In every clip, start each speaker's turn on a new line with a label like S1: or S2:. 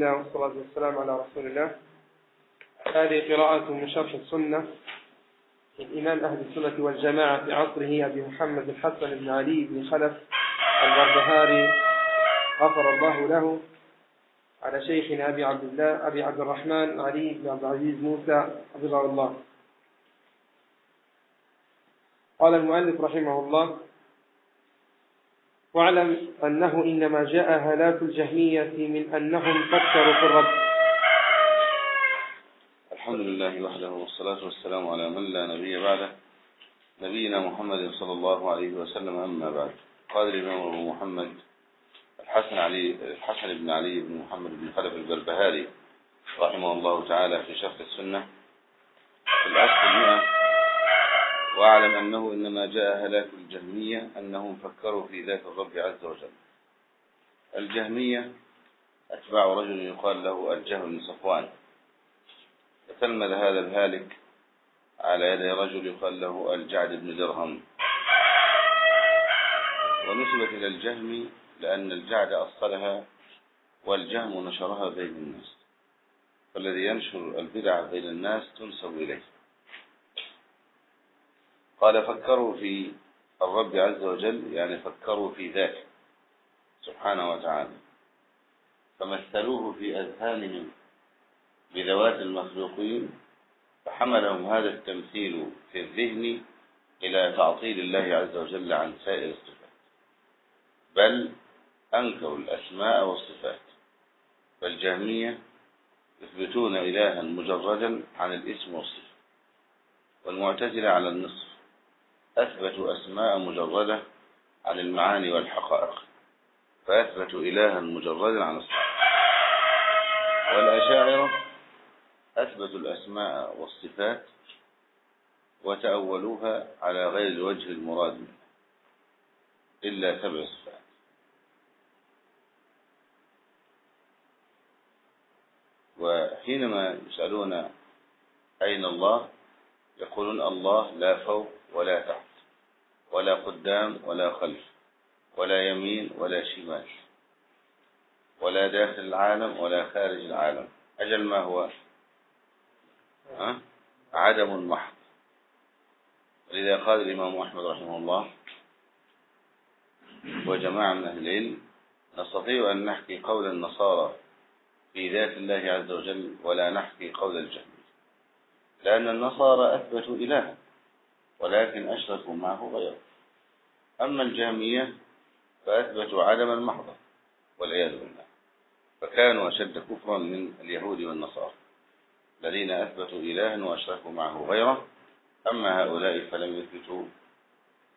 S1: الله والصلاة والسلام على رسول الله. هذه قراءة من شرح السنة. الإمام أهل السنة والجماعة في عصره أبي محمد الحسن بن علي بن خلف البربهاري غفر الله له على شيخنا أبي عبد الله أبي عبد الرحمن علي بن عبد العزيز موسى حفظه الله. قال المؤلف رحمه الله واعلم أنه إنما جاء هلاك الجهمية من أنهم فكروا في الرب.
S2: الحمد لله وحده والصلاة والسلام على من لا نبي بعده نبينا محمد صلى الله عليه وسلم أما بعد. قال الإمام أبو محمد الحسن علي الحسن بن علي بن محمد بن خلف البربهاري رحمه الله تعالى في شرح السنة. في الأصل المئة واعلم أنه إنما جاء هلاك الجهمية أنهم فكروا في ذات الرب عز وجل. الجهمية أتباع رجل يقال له الجهم بن صفوان. فتلمذ هذا الهالك على يد رجل يقال له الجعد بن درهم. ونسبت إلى الجهم لأن الجعد أصلها والجهم نشرها بين الناس. فالذي ينشر البدع بين الناس تنسب إليه. قال فكروا في الرب عز وجل يعني فكروا في ذاته سبحانه وتعالى. فمثلوه في أذهانهم بذوات المخلوقين فحملهم هذا التمثيل في الذهن إلى تعطيل الله عز وجل عن سائر الصفات. بل أنكروا الأسماء والصفات. فالجهمية يثبتون إلها مجردا عن الاسم والصفة. والمعتزلة على النصف. أثبتوا أسماء مجردة عن المعاني والحقائق. فأثبتوا إلها مجردا عن الصفات والأشاعرة أثبتوا الأسماء والصفات وتأولوها على غير الوجه المراد منه إلا سبع صفات. وحينما يسألون أين الله يقولون الله لا فوق ولا تحت. ولا قدام ولا خلف ولا يمين ولا شمال ولا داخل العالم ولا خارج العالم. أجل ما هو؟ ها؟ عدم محض ولذا قال الإمام أحمد رحمه الله وجماعة من أهل العلم نستطيع أن نحكي قول النصارى في ذات الله عز وجل ولا نحكي قول الجهمية لأن النصارى أثبتوا إلها. ولكن أشركوا معه غيره. أما الجهمية فأثبتوا عدم المحضة والعياذ بالله. فكانوا أشد كفرا من اليهود والنصارى الذين أثبتوا إلها وأشركوا معه غيره. أما هؤلاء فلم يثبتوا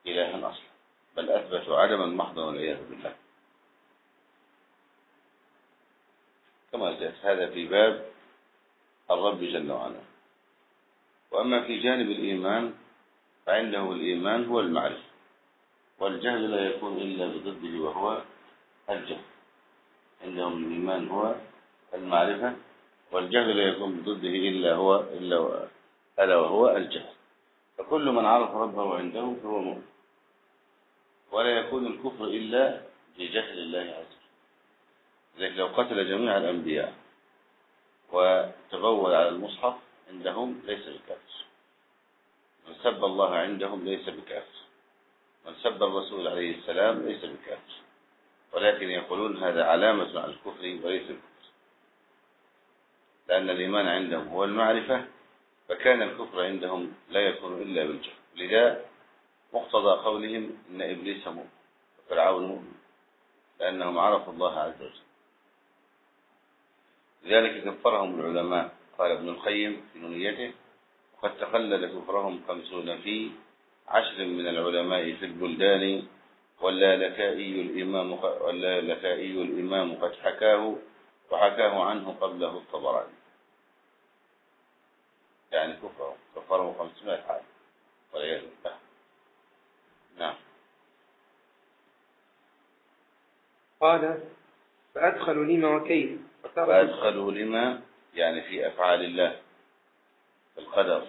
S2: إلها أصلا بل أثبتوا عدم المحضة والعياذ بالله. كما جاءت هذا في باب الرب جل وعلا. وأما في جانب الإيمان فعنده الإيمان هو المعرفة والجهل لا يكون إلا بضده وهو الجهل. عندهم الإيمان هو المعرفة والجهل لا يكون بضده إلا هو إلا ألا وهو الجهل. فكل من عرف ربه عنده فهو مؤمن. ولا يكون الكفر إلا بجهل الله عز وجل. لذلك لو قتل جميع الأنبياء وتبول على المصحف عندهم ليس بكافر. من سب الله عندهم ليس بكافر. من سب الرسول عليه السلام ليس بكافر. ولكن يقولون هذا علامة على الكفر وليس الكفر لأن الإيمان عندهم هو المعرفة فكان الكفر عندهم لا يكون إلا بالجهل. لذا مقتضى قولهم إن إبليس مؤمن وفرعون مؤمن لأنهم عرفوا الله عز وجل. لذلك كفرهم العلماء. قال ابن القيم في نونيته وقد تقلد كفرهم خمسون في عشر من العلماء في البلدان واللالكائي الإمام واللالكائي الإمام قد حكاه وحكاه عنه قبله الطبراني. يعني كفرهم كفرهم خمسمائة حال والعياذ بالله. نعم.
S1: قال فأدخلوا لما وكيف
S2: فأدخلوا لما يعني في أفعال الله. القدر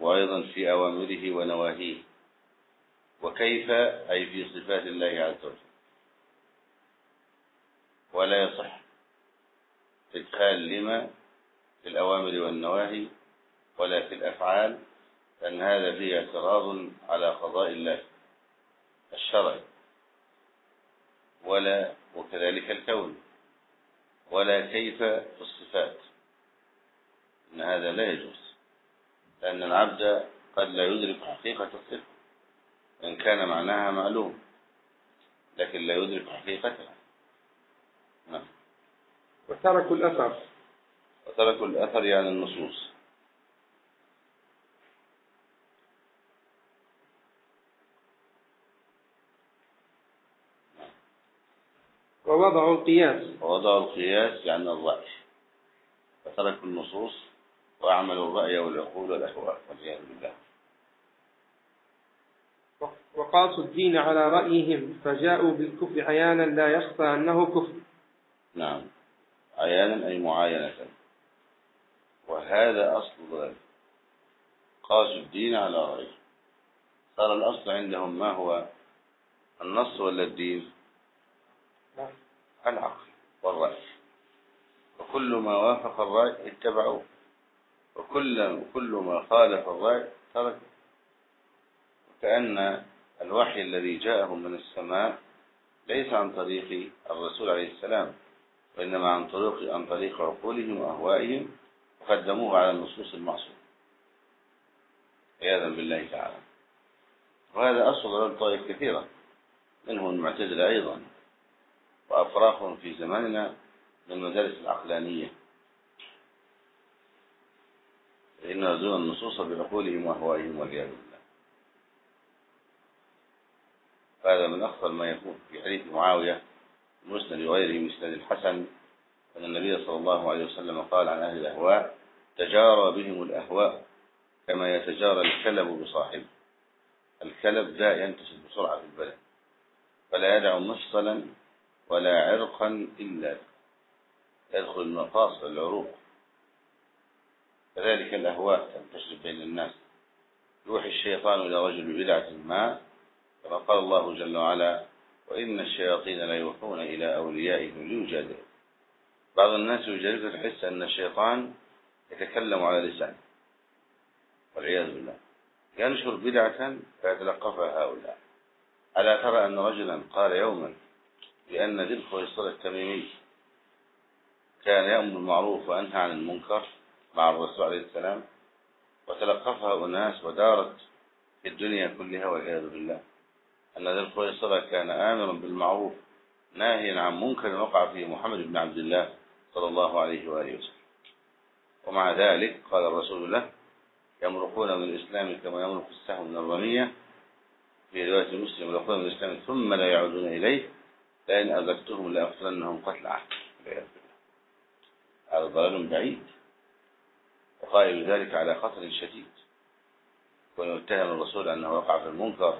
S2: وأيضا في أوامره ونواهيه وكيف أي في صفات الله عز وجل. ولا يصح إدخال لما في الأوامر والنواهي ولا في الأفعال لأن هذا فيه اعتراض على قضاء الله الشرعي. ولا وكذلك الكون. ولا كيف في الصفات. إن هذا لا يجوز لأن العبد قد لا يدرك حقيقة الصفة إن كان معناها معلوم لكن لا يدرك حقيقتها. نعم.
S1: وتركوا الأثر.
S2: وتركوا الأثر يعني النصوص.
S1: ووضعوا القياس.
S2: ووضعوا القياس يعني الرأي. فتركوا النصوص وأعملوا الرأي والعقول والأهواء والعياذ بالله.
S1: وقاسوا الدين على رأيهم فجاءوا بالكفر عيانا لا يخفى أنه كفر.
S2: نعم. عيانا أي معاينة. وهذا أصل ذلك قاسوا الدين على رأيه صار الأصل عندهم ما هو؟ النص ولا الدين؟ العقل والرأي. وكل ما وافق الرأي اتبعوه. وكل كل ما خالف الرأي ترك. كأن الوحي الذي جاءهم من السماء ليس عن طريق الرسول عليه السلام وإنما عن طريق عن طريق عقولهم وأهوائهم وقدموه على النصوص المعصومة. عياذا بالله تعالى. وهذا أصل للطائف كثيرة. منهم المعتزلة أيضا. وأفراخ في زماننا من المدارس العقلانية. فإن يزون النصوص بعقولهم وأهوائهم والعياذ بالله. هذا من أخطر ما يكون في حديث معاوية مسند وغيره مسند الحسن أن النبي صلى الله عليه وسلم قال عن أهل الأهواء تجارى بهم الأهواء كما يتجارى الكلب بصاحبه. الكلب لا ينتشر بسرعة في البلد فلا يدع مفصلا ولا عرقا إلا يدخل المفاصل العروق كذلك الأهواء تنتشر بين الناس. يوحي الشيطان إلى رجل ببدعة ما كما قال الله جل وعلا وإن الشياطين لا يوحون إلى أوليائهم ليجادلوا. بعض الناس يجرد الحس أن الشيطان يتكلم على لسانه. والعياذ بالله. ينشر بدعة فيتلقفها هؤلاء. ألا ترى أن رجلا قال يوما بأن ذي الخويصر التميمي كان يأمر بالمعروف وأنهى عن المنكر؟ مع الرسول عليه السلام وتلقفها أناس ودارت في الدنيا كلها والعياذ بالله. أن ذي الخويصر كان آمرا بالمعروف ناهيا عن منكر وقع فيه محمد بن عبد الله صلى الله عليه وآله وسلم. ومع ذلك قال الرسول له يمرقون من الإسلام كما يمرق السهم من الرمية. في رواية مسلم يمرقون من الإسلام ثم لا يعودون إليه لئن أدركتهم لأقتلنهم قتل عهد. هذا ضلال بعيد. وقائل ذلك على خطر شديد. ويتهم الرسول أنه وقع في المنكر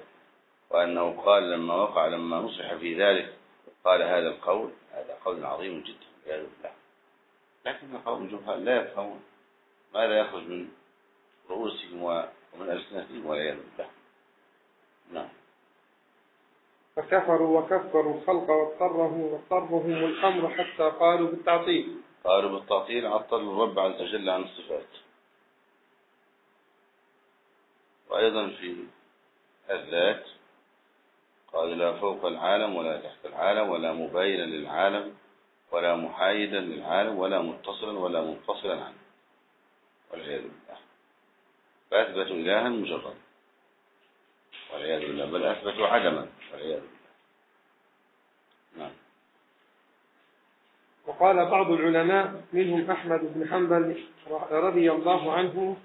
S2: وأنه قال لما وقع لما نصح في ذلك قال هذا القول هذا قول عظيم جدا والعياذ بالله. لكن قوم جهال لا يفهمون ماذا يخرج من رؤوسهم ومن ألسنتهم والعياذ بالله. نعم.
S1: فكفروا وكفروا الخلق واضطرهم واضطرهم الأمر حتى قالوا بالتعطيل.
S2: قالوا بالتعطيل عطلوا الرب عز وجل عن الصفات. وأيضا في الذات قال لا فوق العالم ولا تحت العالم ولا مباينا للعالم ولا محايدا للعالم ولا متصلا ولا منفصلا عنه. والعياذ بالله. فأثبتوا إلها مجردا والعياذ بالله. بل أثبتوا عدما. والعياذ بالله. نعم.
S1: وقال بعض العلماء منهم أحمد بن حنبل رضي الله عنه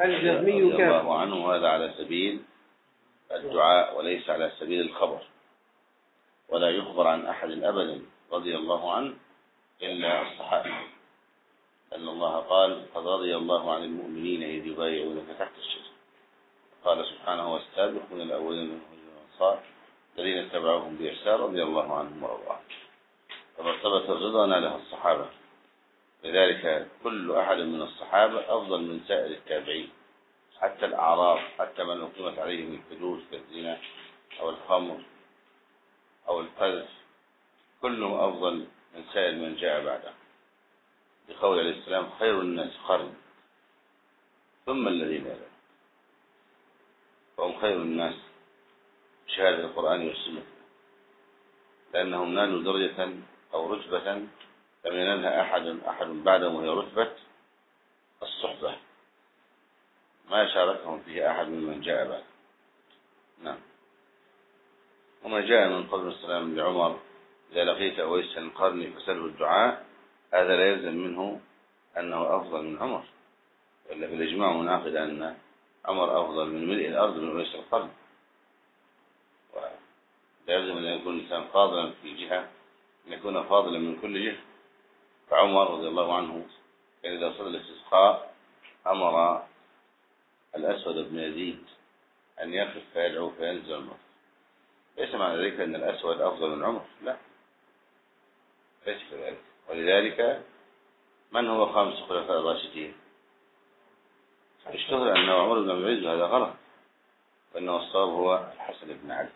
S1: الجهمي
S2: رضي
S1: كافر.
S2: الله عنه هذا على سبيل الدعاء وليس على سبيل الخبر. ولا يخبر عن أحد أبدا رضي الله عنه إلا الصحابة. أن الله قال قد رضي الله عن المؤمنين إذ يبايعونك تحت الشجرة. قال سبحانه والسابقون الأولين من الأنصار الذين اتبعوهم بإحسان رضي الله عنهم عنه فمرتبة الرضا نالها الصحابة. لذلك كل أحد من الصحابة أفضل من سائر التابعين. حتى الأعراف حتى من أقيمت عليهم الحدود كالزنا أو الخمر أو القذف كلهم أفضل من سائر من جاء بعده. بقول عليه السلام خير الناس قرن. ثم الذين يلون فهم خير الناس بشهادة القرآن والسنة. لأنهم نالوا درجة أو رتبة لم ينالها أحد أحد بعدهم وهي رتبة الصحبة. ما شاركهم فيه أحد ممن جاء بعد. نعم. وما جاء من قبل السلام لعمر إذا لقيت أويس القرن فسله الدعاء هذا لا يلزم منه أنه أفضل من عمر. وإلا في الإجماع مناقض أن عمر أفضل من ملء الأرض من أويس القرن لا يلزم أن يكون الإنسان فاضلا في جهة أن يكون فاضلا من كل جهة. فعمر رضي الله عنه كان إذا صلى الاستسقاء أمر الأسود بن يزيد أن يقف فيدعو فينزل المطر ليس معنى ذلك أن الأسود أفضل من عمر لا. ليس كذلك. ولذلك من هو خامس خلفاء الراشدين؟ اشتهر أنه عمر بن عبد هذا غلط وأنه الصواب هو الحسن بن علي.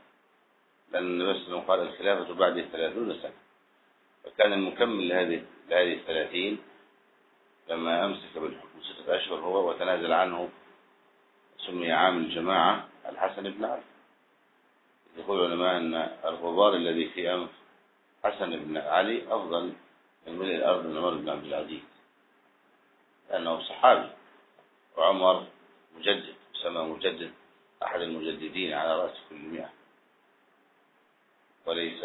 S2: لأن النبي صلى الله عليه وسلم قال الخلافة بعد ثلاثون سنة. وكان المكمل لهذه لهذه الثلاثين لما أمسك بالحكم ستة أشهر هو وتنازل عنه سمي عام الجماعة الحسن بن علي. يقول العلماء أن الغبار الذي في أنف حسن بن علي أفضل من ملء الأرض من عمر بن عبد العزيز لأنه صحابي. وعمر مجدد يسمى مجدد أحد المجددين على رأس كل مئة. وليس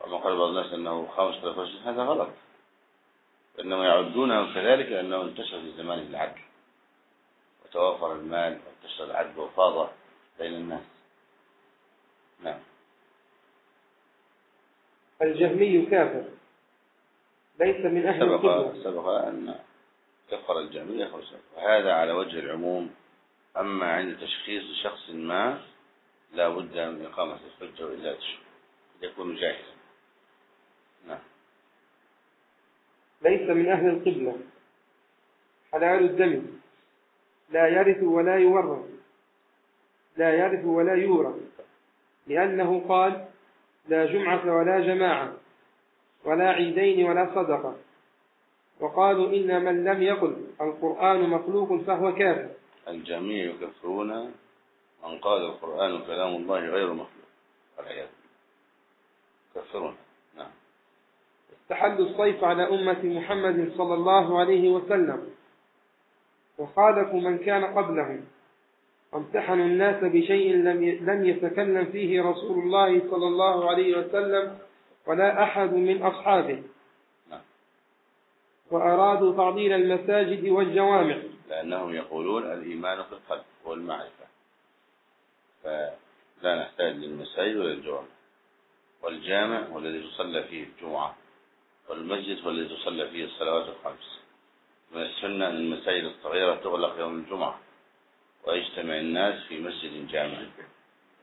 S2: وما قال بعض الناس أنه خامس خلفاء هذا غلط. إنما يعدونه كذلك لأنه انتشر في زمان العدل. وتوافر المال وانتشر العدل وفاض بين الناس. نعم.
S1: الجهمي كافر. ليس من أهل
S2: سبق سبق أن كفر الجهمية يخرج وهذا على وجه العموم. أما عند تشخيص شخص ما لا بد من إقامة الحجة وإلا يكون جاهزا
S1: ليس من أهل القبلة. حلال الدم. لا يرث ولا يورث. لا يرث ولا يورث. لأنه قال لا جمعة ولا جماعة ولا عيدين ولا صدقة. وقالوا إن من لم يقل القرآن مخلوق فهو كافر.
S2: الجميع يكفرون من قال القرآن كلام الله غير مخلوق. والعياذ بالله. يكفرون.
S1: استحلوا الصيف على أمة محمد صلى الله عليه وسلم. وخالفوا من كان قبلهم. وامتحنوا الناس بشيء لم يتكلم فيه رسول الله صلى الله عليه وسلم ولا أحد من أصحابه.
S2: نعم.
S1: وأرادوا تعطيل المساجد والجوامع.
S2: لأنهم يقولون الإيمان في القلب والمعرفة. فلا نحتاج للمساجد ولا الجوامع. والجامع هو الذي تصلى فيه الجمعة. والمسجد هو الذي تصلى فيه الصلوات الخمس. من السنة أن المساجد الصغيرة تغلق يوم الجمعة ويجتمع الناس في مسجد جامع.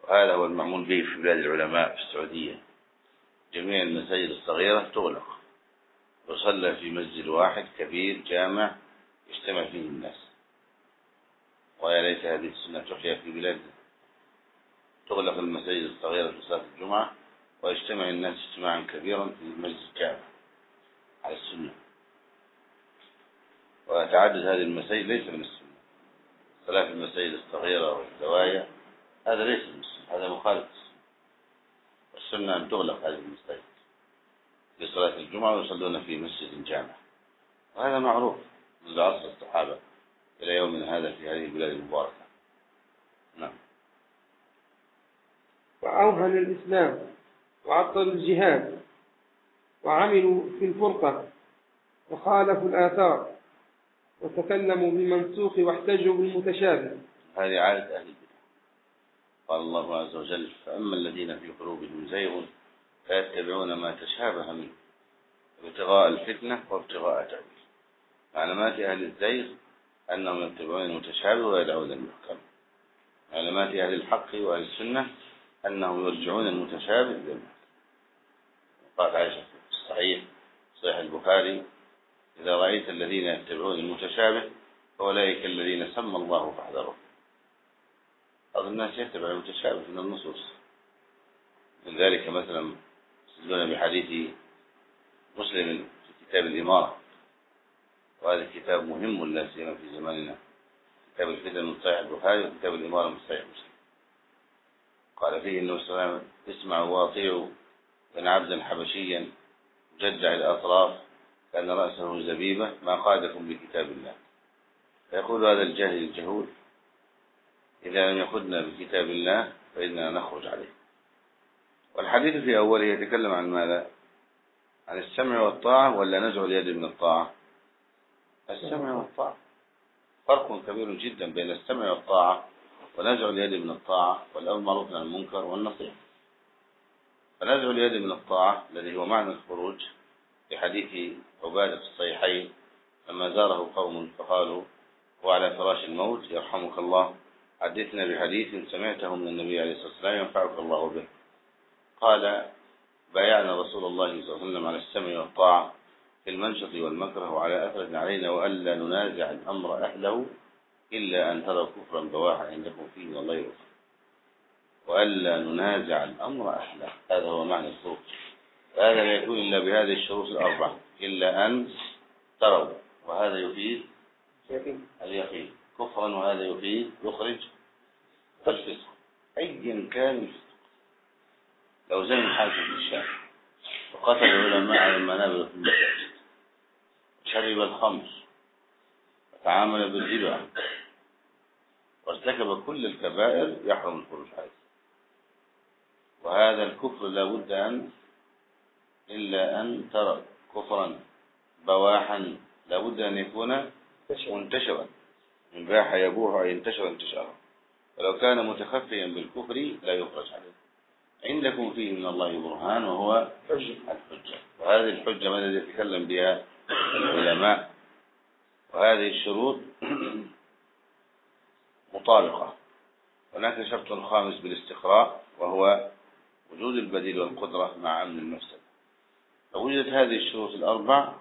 S2: وهذا هو المعمول به في بلاد العلماء في السعودية. جميع المساجد الصغيرة تغلق. وصلى في مسجد واحد كبير جامع يجتمع فيه الناس. ويا ليت هذه السنة تحيا في بلادنا. تغلق المساجد الصغيرة في صلاة الجمعة ويجتمع الناس اجتماعا كبيرا في المسجد الجامع. على السنة. وتعدد هذه المساجد ليس من السنة. الصلاة في المساجد الصغيرة والزوايا هذا ليس من السنة هذا مخالف السنة والسنة أن تغلق هذه المساجد لصلاة الجمعة ويصلون في مسجد جامع. وهذا معروف منذ عصر الصحابة إلى يومنا هذا في هذه البلاد المباركة. نعم.
S1: وأوهن الإسلام وعطلوا الجهاد وعملوا في الفرقة وخالفوا الآثار وتكلموا بالمنسوخ واحتجوا بالمتشابه.
S2: هذه عادة أهل البدع. قال الله عز وجل فأما الذين في قلوبهم زيغ فيتبعون ما تشابه منه ابتغاء الفتنة وابتغاء تأويل علامات أهل الزيغ أنهم يتبعون المتشابه ويدعون المحكم. علامات أهل الحق وأهل السنة أنهم يرجعون المتشابه إلى المحكم قال عائشة صحيح البخاري إذا رأيت الذين يتبعون المتشابه فأولئك الذين سمى الله فاحذرهم. بعض الناس يتبع المتشابه من النصوص. من ذلك مثلا يستدلون بحديث مسلم في كتاب الإمارة. وهذا الكتاب مهم لا سيما في زماننا. كتاب الفتن من صحيح البخاري وكتاب الإمارة من صحيح مسلم. قال فيه النبي صلى الله عليه وسلم اسمعوا واطيعوا إن عبدا حبشيا جدع الأطراف كأن رأسه زبيبة ما قادكم بكتاب الله. فيقول هذا الجاهل الجهول إذا لم يخذنا بكتاب الله فإننا نخرج عليه. والحديث في أوله يتكلم عن ماذا؟ عن السمع والطاعة ولا نزع اليد من الطاعة؟ السمع والطاعة. فرق كبير جدا بين السمع والطاعة ونزع اليد من الطاعة والأمر عن المنكر والنصيحة. فنزع اليد من الطاعة الذي هو معنى الخروج في حديث عبادة في الصحيحين لما زاره قوم فقالوا هو على فراش الموت يرحمك الله. حدثنا بحديث سمعته من النبي عليه الصلاة والسلام ينفعك الله به. قال بايعنا رسول الله صلى الله عليه وسلم على السمع والطاعة في المنشط والمكره وعلى أثرة علينا وألا ننازع الأمر أهله إلا أن ترى كفرا بواحا عندكم فيه من الله يرسل وألا ننازع الأمر أهله هذا هو معنى الخروج فهذا لا يكون إلا بهذه الشروط الأربعة. إلا أن تروا. وهذا يفيد اليقين. كفرا وهذا يفيد يخرج الفسق أيا كان الفسق لو زمن حاكم في الشام وقتل العلماء على المنابر في المساجد شرب الخمر وتعامل بالربا وارتكب كل الكبائر يحرم الخروج عليه. وهذا الكفر لا بد أن إلا أن ترى كفرا بواحا لا بد أن يكون منتشرا. من باح يبوح أي انتشر انتشارا ولو كان متخفيا بالكفر لا يخرج عليه. عندكم فيه من الله برهان وهو الحجة. وهذه الحجة من الذي يتكلم بها العلماء. وهذه الشروط مطابقة. هناك شرط خامس بالاستقراء وهو وجود البديل والقدرة مع أمن المفسد. فوجدت هذه الشروط الأربع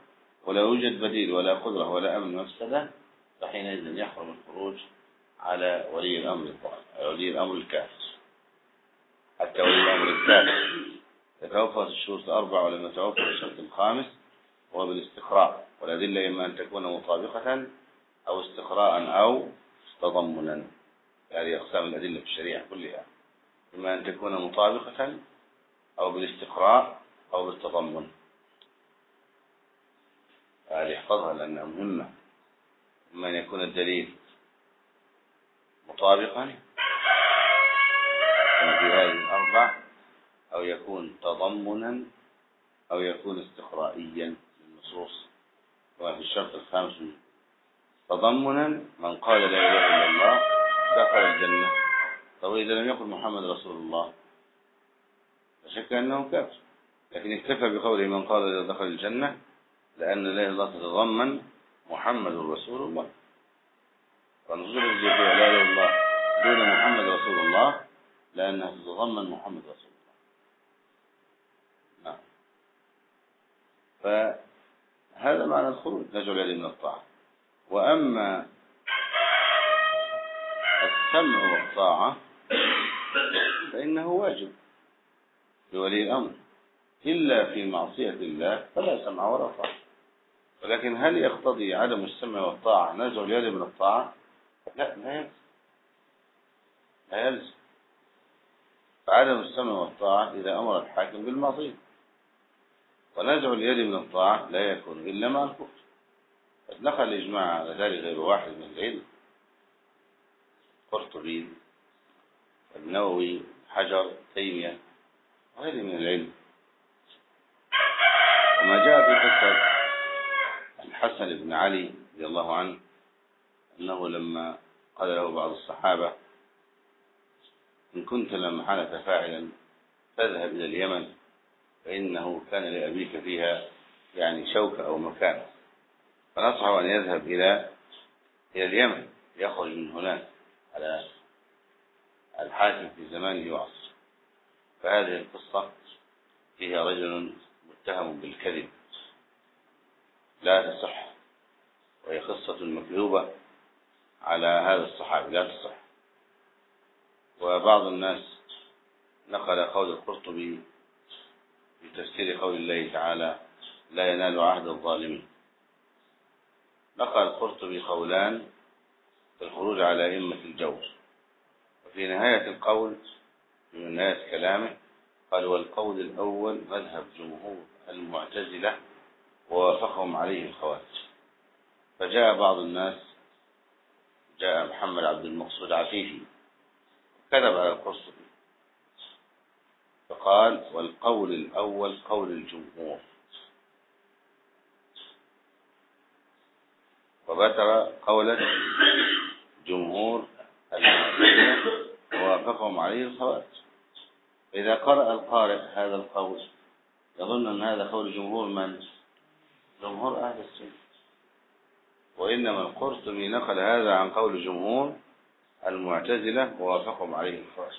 S2: ولا يوجد بديل ولا قدرة ولا أمن مفسدة فحينئذ يحرم الخروج على ولي الأمر ولي الأمر الكافر. حتى ولي الأمر الكافر تتوفر الشروط الأربع ولم يتوفر الشرط الخامس وهو بالاستقراء. والأدلة إما أن تكون مطابقة أو استقراء أو تضمنا. هذه أقسام الأدلة في الشريعة كلها. إما أن تكون مطابقة أو بالاستقراء أو بالتضمن. هذه احفظها لأنها مهمة. إما أن يكون الدليل مطابقا في هذه الأربع أو يكون تضمنا أو يكون استقرائيا للنصوص. وفي الشرط الخامس تضمنا من قال لا إله إلا الله دخل الجنة. طب إذا لم يقل محمد رسول الله. فشك أنه كافر. لكن اكتفى بقوله من قال إذا دخل الجنة لأن لا إله الله تتضمن محمد رسول الله. فنزول الجزية لا إله الله دون محمد رسول الله لأنها تتضمن محمد رسول الله. نعم. فهذا معنى الخروج نجعل يد من الطاعة. وأما السمع والطاعة فإنه واجب لولي الأمر. إلا في معصية الله فلا سمع ولا طاعة ولكن هل يقتضي عدم السمع والطاعة نزع اليد من الطاعة؟ لا لا يلزم. لا يلزم. فعدم السمع والطاعة إذا أمر الحاكم بالمعصية. ونزع اليد من الطاعة لا يكون إلا مع الكفر. قد نقل الإجماع على ذلك غير واحد من العلم. قرطبي النووي حجر تيمية وغيره من العلم. وما جاء في قصة الحسن بن علي رضي الله عنه أنه لما قال له بعض الصحابة إن كنت لما حدث فاعلا فاذهب إلى اليمن فإنه كان لأبيك فيها يعني شوكة أو مكان. فنصحه أن يذهب إلى إلى اليمن يخرج من هناك على الحاكم في زمانه وعصره فهذه القصة فيها رجل متهم بالكذب. لا تصح وهي قصة مكذوبة على هذا الصحابي لا تصح. وبعض الناس نقل قول القرطبي في تفسير قول الله تعالى لا ينال عهد الظالمين نقل القرطبي قولان في الخروج على أئمة الجور. وفي نهاية القول في نهاية كلامه قال والقول الأول مذهب جمهور المعتزلة ووافقهم عليه الخوارج. فجاء بعض الناس جاء محمد عبد المقصود عفيفي كذب على القرطبي فقال والقول الأول قول الجمهور. وبتر قولة جمهور المعتزلة. ووافقهم عليه الخوارج. إذا قرأ القارئ هذا القول يظن أن هذا قول جمهور من؟ جمهور أهل السنة. وإنما القرطبي نقل هذا عن قول جمهور المعتزلة ووافقهم عليه الخوارج.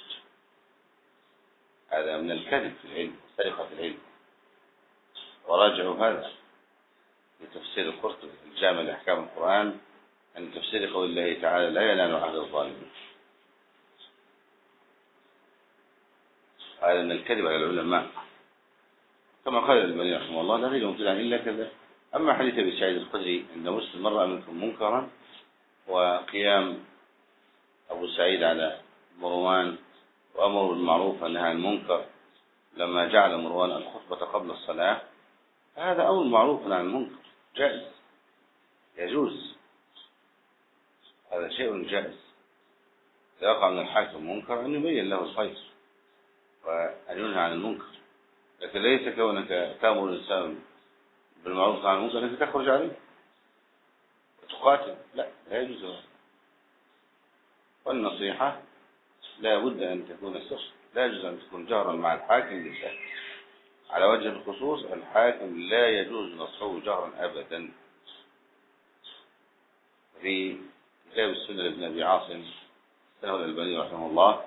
S2: هذا من الكذب في العلم سرقة العلم. وراجعوا هذا لتفسير القرطبي الجامع لأحكام القرآن عن تفسير قول الله تعالى لا ينال عهد الظالمين. هذا من الكذب على العلماء. كما قال البني رحمه الله لا تجد مبتدعا إلا كذا أما حديث أبي سعيد الخدري عند مسلم مر منكم منكرا وقيام أبو سعيد على مروان وأمر بالمعروف والنهي عن المنكر لما جعل مروان الخطبة قبل الصلاة. هذا أمر معروف عن المنكر. جائز. يجوز. هذا شيء جائز. وقع من الحاكم منكر أن يبين له الخير. وأن ينهى عن المنكر. لكن ليس كونك تأمر الإنسان بالمعروف عن المنكر أنك تخرج عليه. وتقاتل. لا لا يجوز هذا. والنصيحة لا بد أن تكون سر لا يجوز أن تكون جهرا مع الحاكم بالله على وجه الخصوص الحاكم لا يجوز نصحه جهرا أبدا. في كتاب السنة لابن أبي عاصم سنة الألباني رحمه الله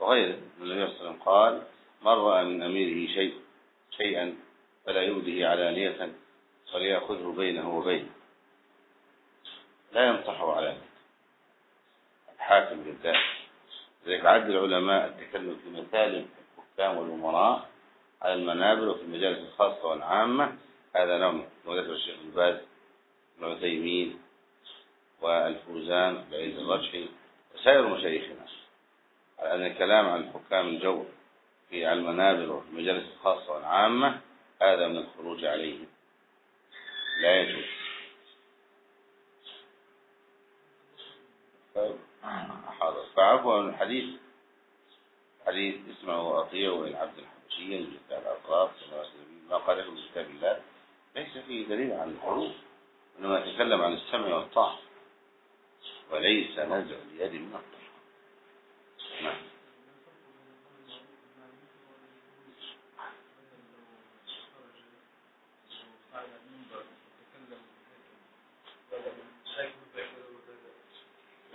S2: وغيره من النبي صلى الله عليه وسلم قال من رأى من أميره شيء شيئا فلا يبده علانية فليأخذه بينه وبينه. لا ينصحه علانية الحاكم بالذات. لذلك عد العلماء التكلم في مثال الحكام والأمراء على المنابر وفي المجالس الخاصة والعامة. هذا نوع وذكر الشيخ الباز ابن عثيمين والفوزان بعيد الرجحي وسائر مشايخنا. على أن الكلام عن حكام الجو في المنابر وفي المجالس الخاصة والعامة هذا من الخروج عليه. لا يجوز. حاضر. فعفوا عن الحديث. حديث اسمه وأطيعوا إلى عبد الحبشي من كتاب الأطراف ما قاله من كتاب الله. ليس فيه دليل عن الحروف إنما يتكلم عن السمع والطاعة. وليس نزع اليد من الطاعة.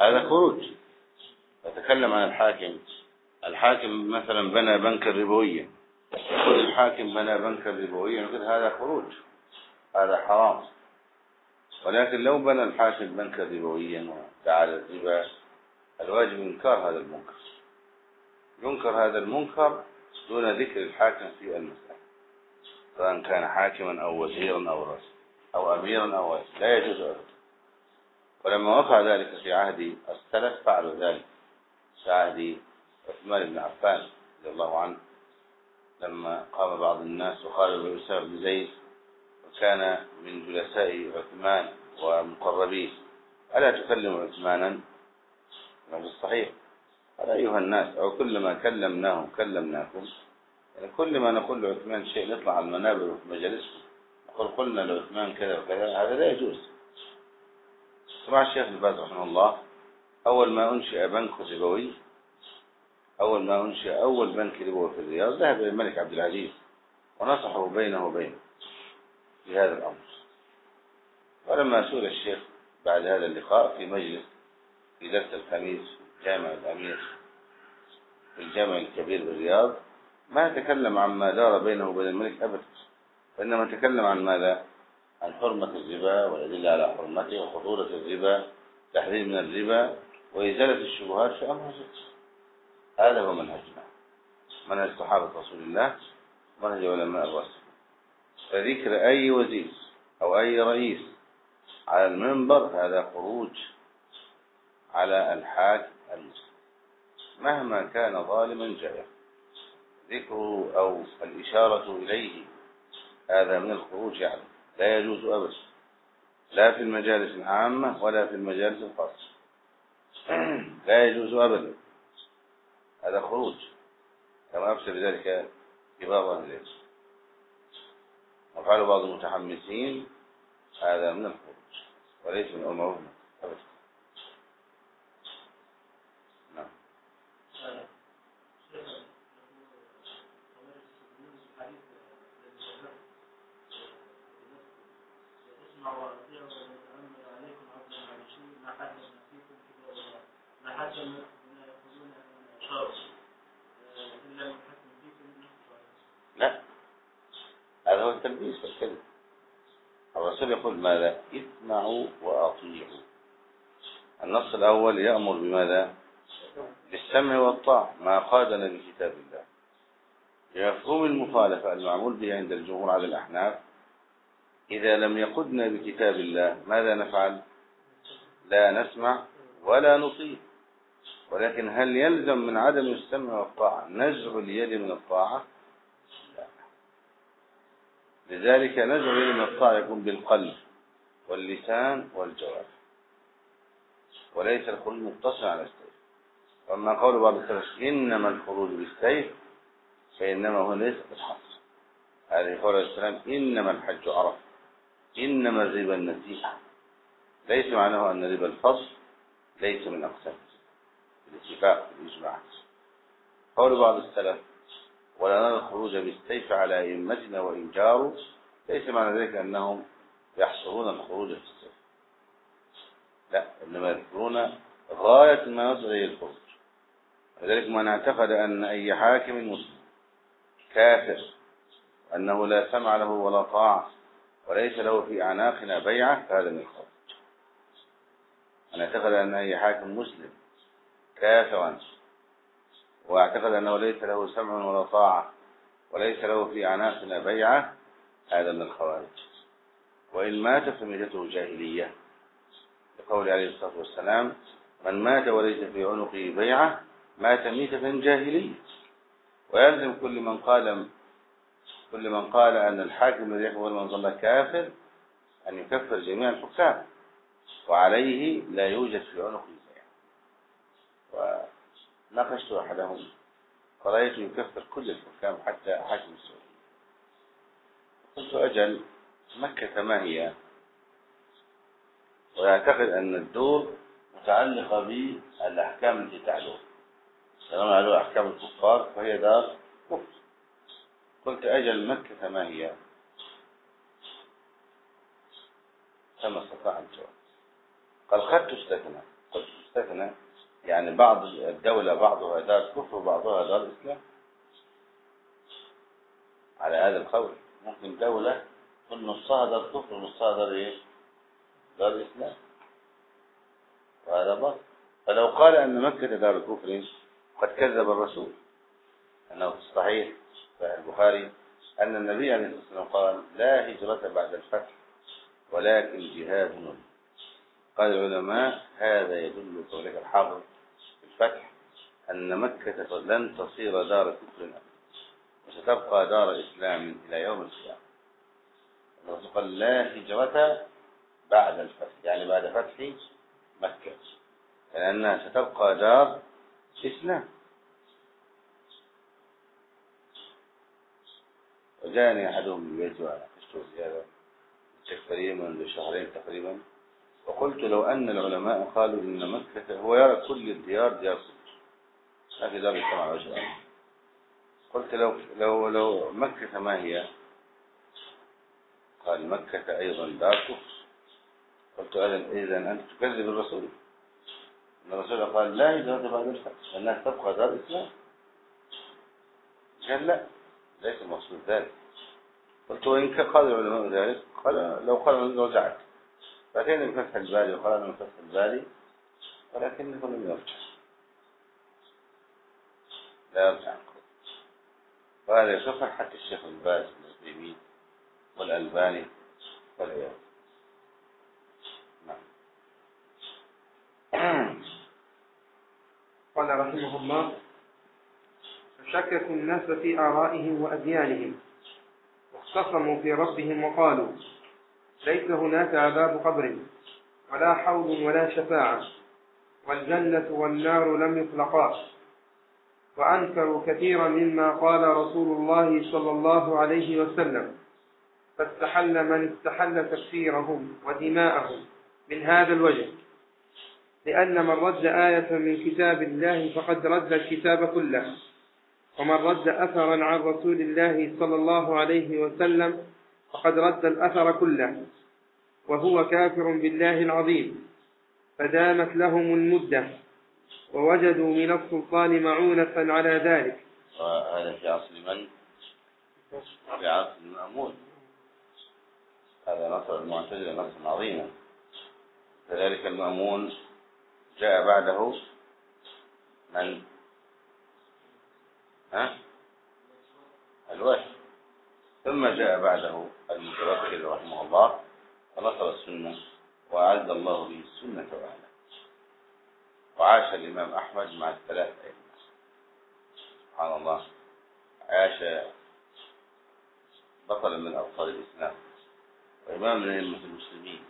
S2: هذا خروج. أتكلم عن الحاكم. الحاكم مثلا بنى بنكا ربويا يقول الحاكم بنى بنكا ربويا يقول هذا خروج. هذا حرام. ولكن لو بنى الحاكم بنكا ربويا وتعالى الربا الواجب إنكار هذا المنكر. ينكر هذا المنكر دون ذكر الحاكم في المسألة. سواء كان حاكما أو وزيرا أو رئيس أو أميرا أو رئيس لا يجوز أبدا. ولما وقع ذلك في عهد السلف فعلوا ذلك في عهد عثمان بن عفان رضي الله عنه لما قام بعض الناس وقال لأسامة بن زيد وكان من جلساء عثمان ومقربيه. ألا تكلم عثمانا؟ في الصحيح قال أيها الناس أو كلما كلمناهم كلمناكم. يعني كل ما نقول لعثمان شيء نطلع على المنابر وفي مجالسهم نقول قلنا لعثمان كذا وكذا هذا لا يجوز. سمع الشيخ الباز رحمه الله أول ما أنشئ بنك ربوي أول ما أنشئ أول بنك ربوي في الرياض ذهب إلى الملك عبد العزيز ونصحه بينه وبينه في هذا الأمر. ولما سئل الشيخ بعد هذا اللقاء في مجلس في درس الخميس جامع الأمير في الجامع الكبير بالرياض. ما تكلم عما دار بينه وبين الملك أبدا وإنما تكلم عن ماذا؟ عن حرمة الربا والأدلة على حرمته وخطورة الربا تحذير من الربا وإزالة الشبهات في أمر هذا هو منهجنا. منهج صحابة رسول الله منهج علماء الرسل فذكر أي وزير أو أي رئيس على المنبر هذا خروج على الحاكم المسلم. مهما كان ظالما جائر ذكره أو الإشارة إليه هذا من الخروج يعني. لا يجوز أبدا. لا في المجالس العامة ولا في المجالس الخاصة. لا يجوز أبدا. هذا خروج. كما أفسر ذلك كبار أهل العلم. وفعل بعض المتحمسين هذا من الخروج. وليس من أمرهم أبدا نعم لا هذا هو التلبيس والكذب الرسول يقول ماذا؟ اسمعوا وأطيعوا. النص الأول يأمر بماذا؟ بالسمع والطاعة ما قادنا بكتاب الله. بمفهوم المخالفة المعمول به عند الجمهور على الأحناف إذا لم يقدنا بكتاب الله ماذا نفعل؟ لا نسمع ولا نطيع. ولكن هل يلزم من عدم السمع والطاعة نزع اليد من الطاعة؟ لذلك اليد من الطاعة يكون بالقلب واللسان والجوارح. وليس الخروج مقتصرا على السيف. وأما قول بعض السلف إنما الخروج بالسيف فإنما هو ليس بالحصر هذه قول السلام إنما الحج عرف. إنما الربا النسيحة ليس معناه أن ربا الفصل ليس من أقسام الاتفاق بالإجماع قول بعض السلف ولا نرى الخروج بالسيف على أئمتنا وإن جاروا. ليس معنى ذلك أنهم يحصرون الخروج في السيف. لا إنما يذكرون غاية ما يصل إليه الخروج. وذلك من اعتقد أن أي حاكم مسلم كافر أنه لا سمع له ولا طاعة وليس له في أعناقنا بيعة فهذا من الخروج. من اعتقد أن أي حاكم مسلم كافرا واعتقد أنه ليس له سمع ولا طاعة وليس له في أعناقنا بيعة هذا من الخوارج. وإن مات فميتته جاهلية. لقول عليه الصلاة والسلام من مات وليس في عنقه بيعة مات ميتة جاهلية. ويلزم كل من قال كل من قال أن الحاكم الذي يحكم من ظل كافر أن يكفر جميع الحكام. وعليه لا يوجد في عنقه بيعة. وناقشت أحدهم. فرأيت يكفر كل الحكام حتى حاكم السعودية قلت أجل مكة ما هي؟ ويعتقد أن الدور متعلقة بالأحكام التي تعلو. طالما علو أحكام الكفار فهي دار كفر. قلت أجل مكة ما هي؟ فما استطاع الجواب قال قد تستثنى قلت تستثنى يعني بعض الدولة بعضها دار كفر وبعضها دار إسلام. على هذا القول. ممكن دولة تكون نصها دار كفر ونصها دار إيه؟ دار إسلام. وهذا باطل. فلو قال أن مكة دار كفر قد كذب الرسول. أنه في الصحيح صحيح البخاري أن النبي عليه الصلاة والسلام قال لا هجرة بعد الفتح ولكن جهاد. قال العلماء هذا يدل قولك الحافظ في الفتح أن مكة لن تصير دار كفر. وستبقى دار إسلام إلى يوم القيامة. الرسول قال لا هجرة بعد الفتح يعني بعد فتح مكة. لأنها ستبقى دار إسلام وجاءني أحدهم ببيت وعشته زيادة. الشيخ كريم منذ شهرين تقريبا. وقلت لو أن العلماء قالوا إن مكة هو يرى كل الديار ديار ما في دار السمع وجه قلت لو لو لو مكة ما هي؟ قال مكة أيضا دار كفر قلت إذا أنت تكذب الرسول. الرسول قال لا هجرة بعد الفتح لأنها تبقى دار الإسلام. قال لا ليس المقصود ذلك. قلت وإن كان قال العلماء ذلك قال لو قال رجعت. فكان بفتح البالي وقال أنا فتح البالي ولكنه لم يرجع. لا يرجع. قال يكفر حتى الشيخ الباز المسلمين والألباني والعياذ نعم قال
S1: رحمه الله فشككوا الناس في آرائهم وأديانهم واختصموا في ربهم وقالوا ليس هناك عذاب قبر ولا حوض ولا شفاعة والجنة والنار لم يخلقا وأنكروا كثيرا مما قال رسول الله صلى الله عليه وسلم فاستحل من استحل تكفيرهم ودماءهم من هذا الوجه لأن من رد آية من كتاب الله فقد رد الكتاب كله. ومن رد أثرا عن رسول الله صلى الله عليه وسلم فقد رد الأثر كله. وهو كافر بالله العظيم فدامت لهم المدة ووجدوا من السلطان معونة على ذلك.
S2: وهذا في عصر من؟ في عصر المأمون. هذا نصر المعتزلة نصرا عظيما كذلك المأمون جاء بعده من؟ ها؟ الوحي. ثم جاء بعده المتوكل رحمه الله. ونصر السنة وأعز الله به السنة وأهلها وعاش الإمام أحمد مع الثلاث أئمة. سبحان الله. عاش. بطلا من أبطال الإسلام. وإمام من أئمة المسلمين.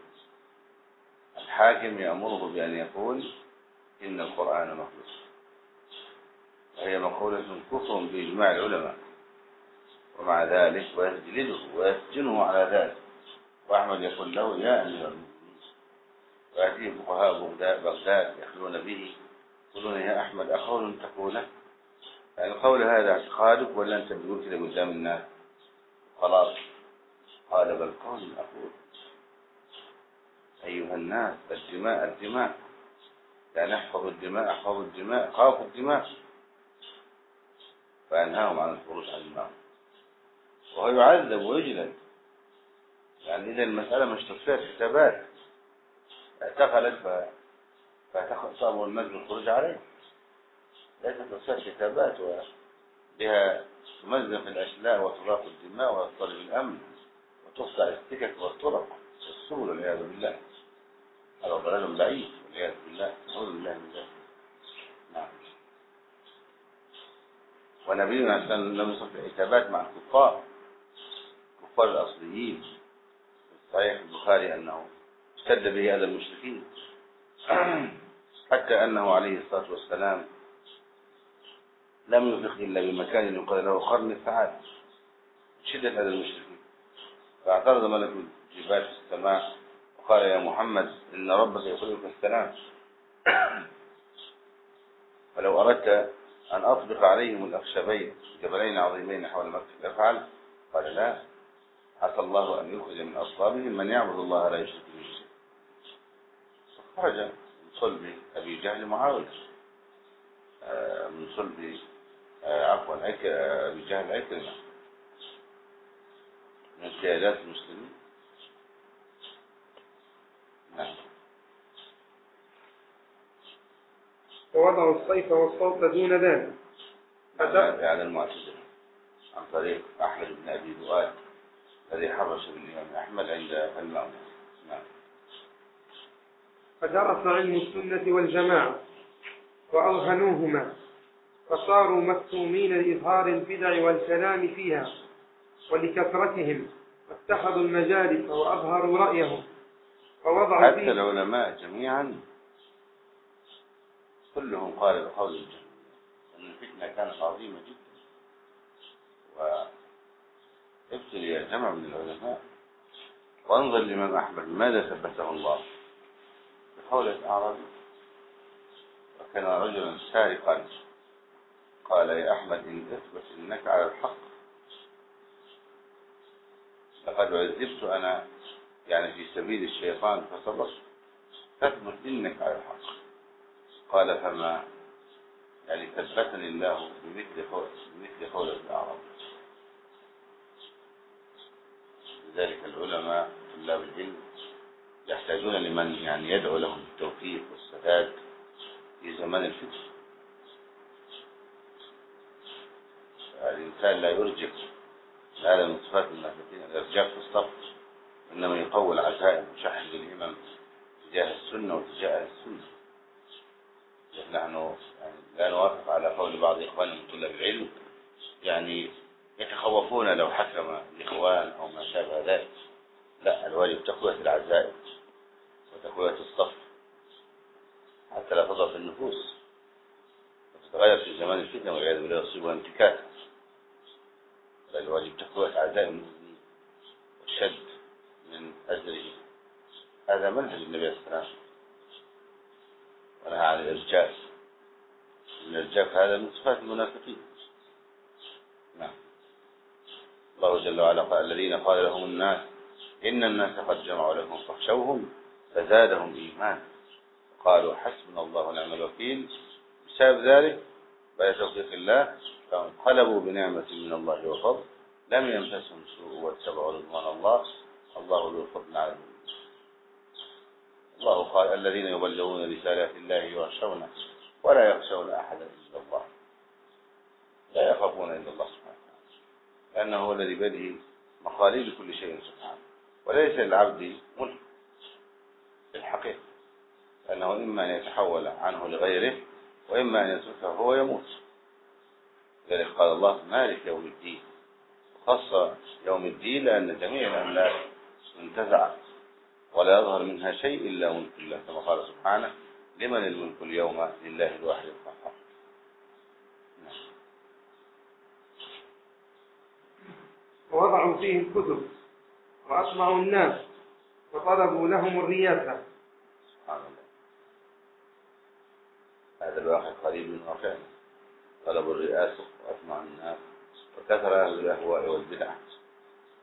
S2: الحاكم يأمره بأن يقول إن القرآن مخلوق. وهي مقولة كفر بإجماع العلماء. ومع ذلك ويسجلده ويسجنه على ذلك. وأحمد يقول له يا أمير المؤمنين ويأتيه فقهاء بغداد يخلون به يقولون يا أحمد أقول تقوله القول هذا اعتقادك ولا أنت بتقول كده قدام الناس؟ خلاص. قال بل قول أقول. أيها الناس الدماء الدماء. يعني احفظوا الدماء احفظوا الدماء خافوا الدماء. فأنهاهم عن الخروج عن الماء وهو يعذب ويجلد. يعني إذا المسألة مش تفسير حسابات اعتقلت ف... فصابوا المجد الخروج عليه. ليست تفسير حسابات وبها تمزق الأشلاء وتراق الدماء ويضطرب الأمن وتقطع السكك والطرق والسبل والعياذ بالله. هذا ضلال بعيد والعياذ بالله. نعوذ بالله من ذلك. نعم. ونبينا صلى الله عليه وسلم لم يصف العتابات مع الكفار. الكفار الأصليين. في صحيح البخاري أنه اشتد به أذى المشركين. حتى أنه عليه الصلاة والسلام لم يفق إلا بمكان يقال له قرن السعادة شدة أذى المشركين. فاعترض ملك الجبال في السماء وقال يا محمد إن ربك لك السلام. ولو أردت أن أطبق عليهم الأخشبين جبلين عظيمين حول مكة افعل قال لا. عسى الله أن يخرج من أصلابهم من يعبد الله لا يشرك به شيئا. خرج من صلب أبي جهل معاوية. آه، من صلب آه، عفوا أبي جهل عكرمة. من قيادات المسلمين. نعم.
S1: ووضعوا الصيف والصوت دون ذلك.
S2: هذا على المعتزلة عن طريق أحمد بن أبي ذؤاد الذي حرش بالإمام أحمد عند المأمون نعم.
S1: فدرس علم السنة والجماعة وأوهنوهما فصاروا مكتومين لإظهار البدع والكلام فيها ولكثرتهم واتخذوا المجالس وأظهروا رأيهم ووضعوا
S2: حتى العلماء جميعا كلهم قال بقول الجنة أن الفتنة كانت عظيمة جدا. وابتلي جمع من العلماء وانظر الإمام أحمد ماذا ثبته الله؟ بقول الأعرابي وكان رجلا سارقا قال يا أحمد إن تثبت إنك على الحق لقد عذبت أنا يعني في سبيل الشيطان فصبرت تثبت إنك على الحق. قال فما يعني ثبتني الله بمثل قول بمثل قول الأعراب لذلك العلماء طلاب العلم يحتاجون لمن يعني يدعو لهم بالتوفيق والسداد في زمان الفتن. الإنسان لا يرجف هذا من صفات المنافقين الإرجاف في الصف إنما يقوي العزائم ويشحذ الهمم تجاه السنة وتجاه السنة. نحن يعني لا نوافق على قول بعض إخواننا من طلاب العلم يعني يتخوفون لو حكم الإخوان أو ما شابه ذلك. لا الواجب تقوية العزائم وتقوية الصف. حتى لا تضعف النفوس. وتتغير في زمان الفتنة والعياذ بالله يصيبها انتكاس الواجب تقوية عزائم المسلمين والشد من أجله هذا منهج النبي صلى الله عليه وسلم. ونهى عن الإرجاف. الإرجاف هذا من صفات المنافقين نعم الله جل وعلا قال الذين قال لهم الناس إن الناس قد جمعوا لكم فاخشوهم فزادهم إيمان. قالوا حسبنا الله ونعم الوكيل. بسبب ذلك بعد توفيق الله فانقلبوا بنعمة من الله وفضل. لم يمسسهم سوء واتبعوا رضوان الله. الله ذو الفضل على الله قال الذين يبلغون رسالات الله ويخشونه ولا يخشون أحدا إلا الله. لا يخافون إلا الله. لأنه هو الذي بيده مقاليد كل شيء سبحانه وليس للعبد ملك في الحقيقة. لأنه إما أن يتحول عنه لغيره وإما أن يتركه هو يموت. لذلك قال الله مالك يوم الدين؟ خاصة يوم الدين لأن جميع الأملاك انتزعت ولا يظهر منها شيء إلا ملك الله كما قال سبحانه لمن الملك اليوم لله الواحد القهار.
S1: ووضعوا فيه الكتب وأطمعوا الناس وطلبوا لهم الرياسة.
S2: سبحان الله هذا الواحد قريب من واقعنا طلبوا الرئاسة وأطمع الناس. وكثر أهل الأهواء والبدع.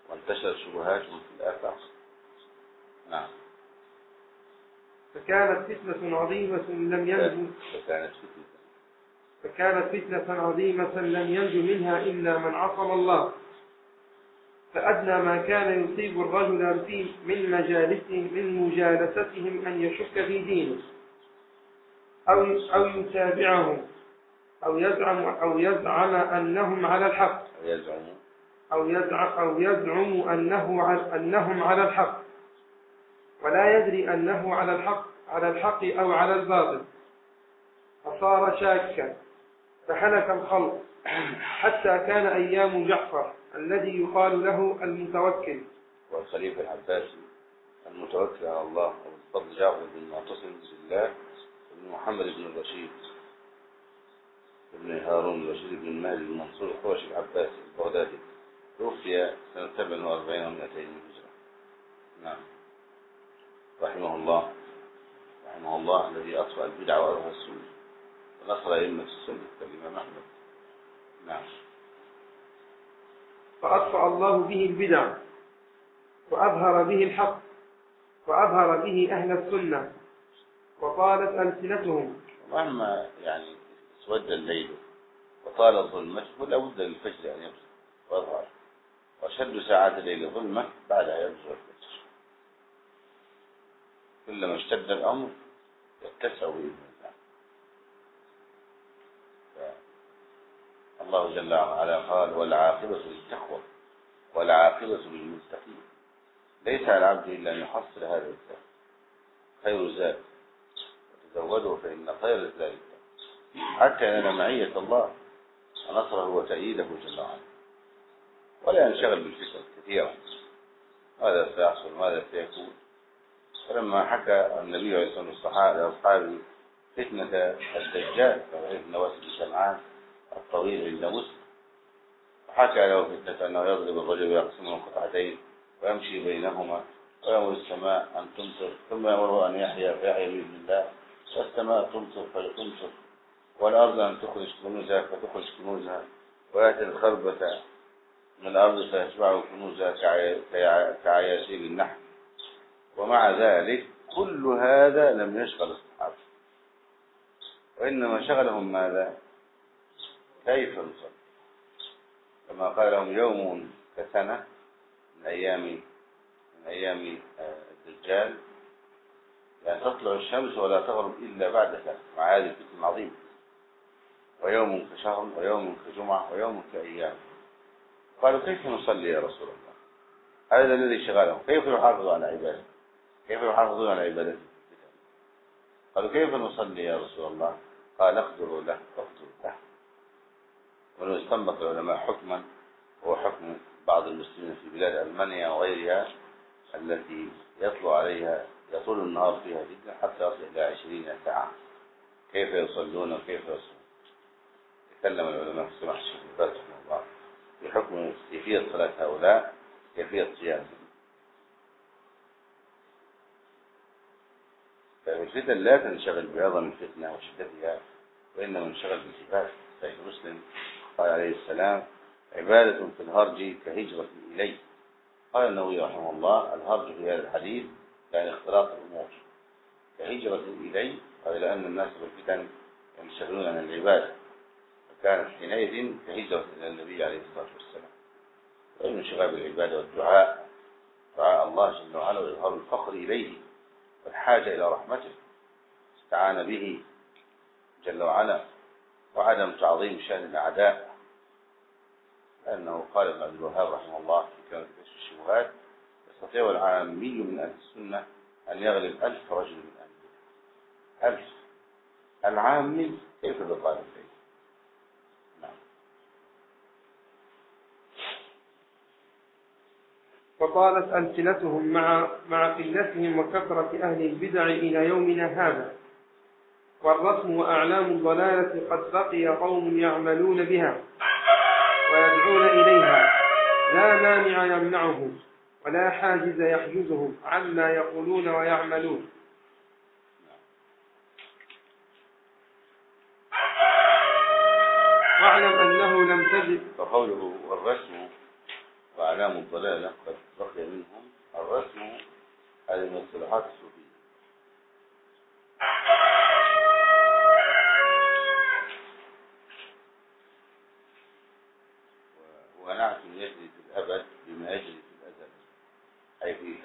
S2: وانتشرت شبهاتهم في الآفاق نعم.
S1: فكانت فتنة عظيمة لم ينجو.
S2: فكانت فتنة.
S1: فكانت فتنة عظيمة لم ينجو منها إلا من عصم الله. فأدنى ما كان يصيب الرجل في من مجالسهم من مجالستهم أن يشك في دينه. أو أو يتابعهم. أو يزعم أو يزعم أنهم على الحق.
S2: ويزعم
S1: أو يزعم أو يزعم أنه على أنهم على الحق. ولا يدري أنه على الحق على الحق أو على الباطل. فصار شاكا. فهلك الخلق. حتى كان أيام جعفر. الذي يقال له المتوكل.
S2: والخليفة العباسي المتوكل على الله والفضل جعفر بن معتصم بالله بن محمد بن الرشيد ابن هارون الرشيد بن المهدي بن منصور القرشي العباسي البغدادي توفي سنة 47 و 200 من الهجرة نعم. رحمه الله. رحمه الله الذي أطفأ البدع وأظهر السنة. ونصر أئمة السنة كالإمام أحمد. نعم.
S1: فأطفأ الله به البدع وأظهر به الحق وأظهر به أهل السنة وطالت ألسنتهم.
S2: ومهما يعني اسود الليل وطال الظلمة لا بد للفجر أن يبزغ ويظهر. وأشد ساعات الليل ظلمة بعدها يبزغ الفجر كلما اشتد الأمر يتسع بإذن الله جل وعلا قال والعاقبة للتقوى والعاقبة للمتقين. ليس على العبد إلا أن يحصل هذا الزاد خير زاد وتزودوا فإن خير الزاد حتى ينال معية الله ونصره وتأييده جل وعلا. ولا ينشغل بالفتن كثيرا. ماذا سيحصل؟ ماذا سيكون؟ فلما حكى النبي عليه الصلاة والسلام لأصحابه فتنة الدجال نواس بن سمعان الطويل مسلم. وحكى له فتنة أنه يضرب الرجل ويقسمه قطعتين ويمشي بينهما ويأمر السماء أن تمطر. ثم يأمره أن يحيا فيحيا بإذن الله. والسماء تمطر فتمطر والأرض أن تخرج كنوزها فتخرج كنوزها. ويأتي الخربة من الأرض فيتبع كنوزها كعي- كعي- كعياسير النحل ومع ذلك كل هذا لم يشغل الصحابة. وإنما شغلهم ماذا؟ كيف نصلي كما قال لهم يوم كسنة من أيام من أيام آه، الدجال. لا تطلع الشمس ولا تغرب إلا بعد سنة مع هذه الفتنة العظيمة ويوم كشهر ويوم كجمعة ويوم كأيام. قالوا كيف نصلي يا رسول الله؟ هذا الذي شغلهم كيف يحافظ على عبادته؟ كيف يحافظون على عبادته؟ قالوا كيف نصلي يا رسول الله؟ قال اقدروا له اقدروا له. ولو استنبط العلماء حكما هو حكم بعض المسلمين في بلاد ألمانيا وغيرها التي يطلع عليها يطول النهار فيها جدا حتى يصل إلى عشرين ساعة. كيف يصلون وكيف يصلون تكلم العلماء في سماح الشيخ باز رحمه الله في حكم كيفية صلاة هؤلاء كيفية صيامهم. فالفتن لا تنشغل بعظم الفتنة وشدتها وإنما انشغل بالعبادة صحيح مسلم قال عليه السلام عبادة في الهرج كهجرة إليه. قال النووي رحمه الله الهرج في هذا الحديث يعني اختلاط الأمور. كهجرة إليه قال لأن الناس بالفتن ينشغلون عن العبادة. فكانت حينئذ كهجرة إلى النبي عليه الصلاة والسلام. وانشغال بالعبادة والدعاء دعاء الله جل وعلا وإظهار الفقر إليه والحاجة إلى رحمته. استعان به جل وعلا. وعدم تعظيم شأن الأعداء. لأنه قال ابن عبد الوهاب رحمه الله في كلمة كشف الشبهات يستطيع العامي من أهل السنة أن يغلب ألف رجل من أهل ألف. العامي كيف بالطالب فيه؟ نعم.
S1: وطالت ألسنتهم مع مع قلتهم وكثرة أهل البدع إلى يومنا هذا. والرسم وأعلام الضلالة قد بقي قوم يعملون بها. ويدعون إليها. لا مانع يمنعهم ولا حاجز يحجزهم عما يقولون ويعملون. واعلم أنه لم تجد.
S2: فقوله والرسم وأعلام الضلالة قد بقي منهم. الرسم هذه من الصلاحات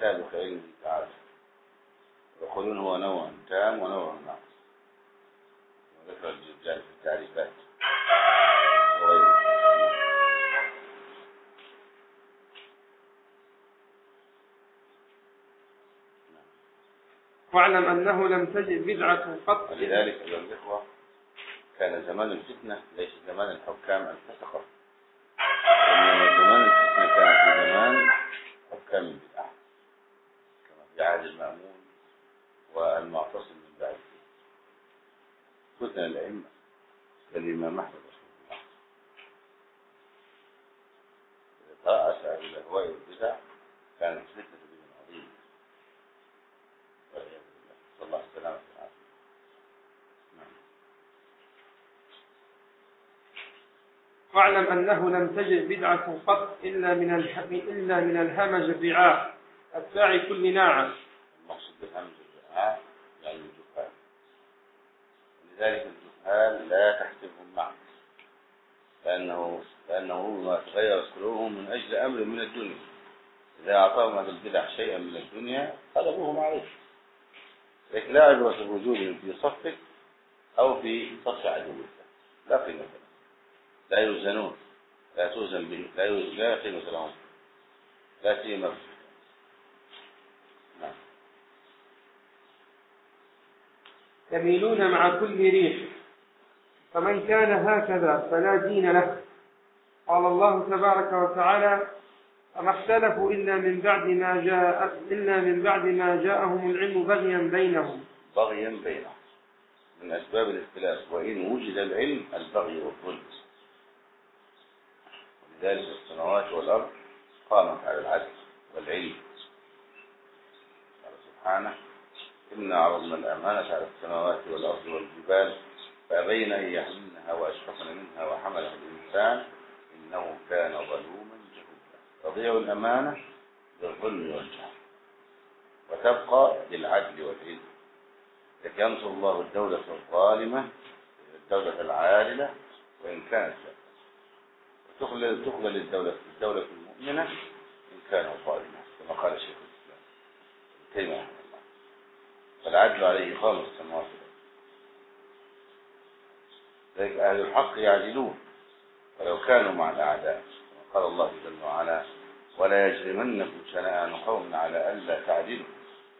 S2: سابق علمه تعالى. يقولون هو نوع تام ونوع ناقص. وذكر الجزال في التعريفات.
S1: واعلم أنه لم تجد بدعة قط.
S2: ولذلك أيها الإخوة كان زمان الفتنة ليس زمان الحكام الفسقة إنما زمان الفتنة كان في زمان حكام. البدعة في عهد المأمون والمعتصم من بعده فتن الأئمة كالإمام أحمد رحمه الله. إذا ترأس الأهواء والبدع كانت فتنة بهم عظيمة والعياذ بالله. صلى الله عليه وسلم.
S1: واعلم أنه لم تجد بدعة قط إلا من. إلا من الهمج الرعاع الداعي كل ناعم
S2: المقصود بهم الجهال يعني الجهال ولذلك الجهال لا تحسبهم معك لأنه لأنه ما تغير سلوكهم من أجل أمر من الدنيا. إذا أعطاهم أهل البدع شيئا من الدنيا طلبوهم عليه. لكن لا عبرة بوجودهم في صفك أو في صف عدوك. لا قيمة لا يوزنون. لا توزن به. لا يوزن لا قيمة لهم. لا سيما في نعم
S1: يميلون مع كل ريح. فمن كان هكذا فلا دين له. قال الله تبارك وتعالى وما اختلفوا إلا من بعد ما جاء إلا من بعد ما جاءهم العلم بغيا بينهم.
S2: بغيا بينهم. من أسباب الاختلاف وإن وجد العلم البغي والظلم. ولذلك السماوات والأرض قامت على العدل والعلم. قال سبحانه إنا عرضنا الأمانة على السماوات والأرض والجبال فأبين أن يحملنها وأشفقن منها وحملها الإنسان إنه كان ظلوما جهولا. تضيع الأمانة بالظلم والجهل وتبقى بالعدل والعلم. لكي ينصر الله الدولة الظالمة الدولة العادلة وإن كانت وتقبل تقبل الدولة الدولة المؤمنة إن كانت ظالمة كما قال شيخ الإسلام تيمية. فالعدل عليه خالص والأرض ذلك أهل الحق يعدلون ولو كانوا مع الأعداء كما قال الله جل وعلا ولا يجرمنكم شنآن قوم على ألا تعدلوا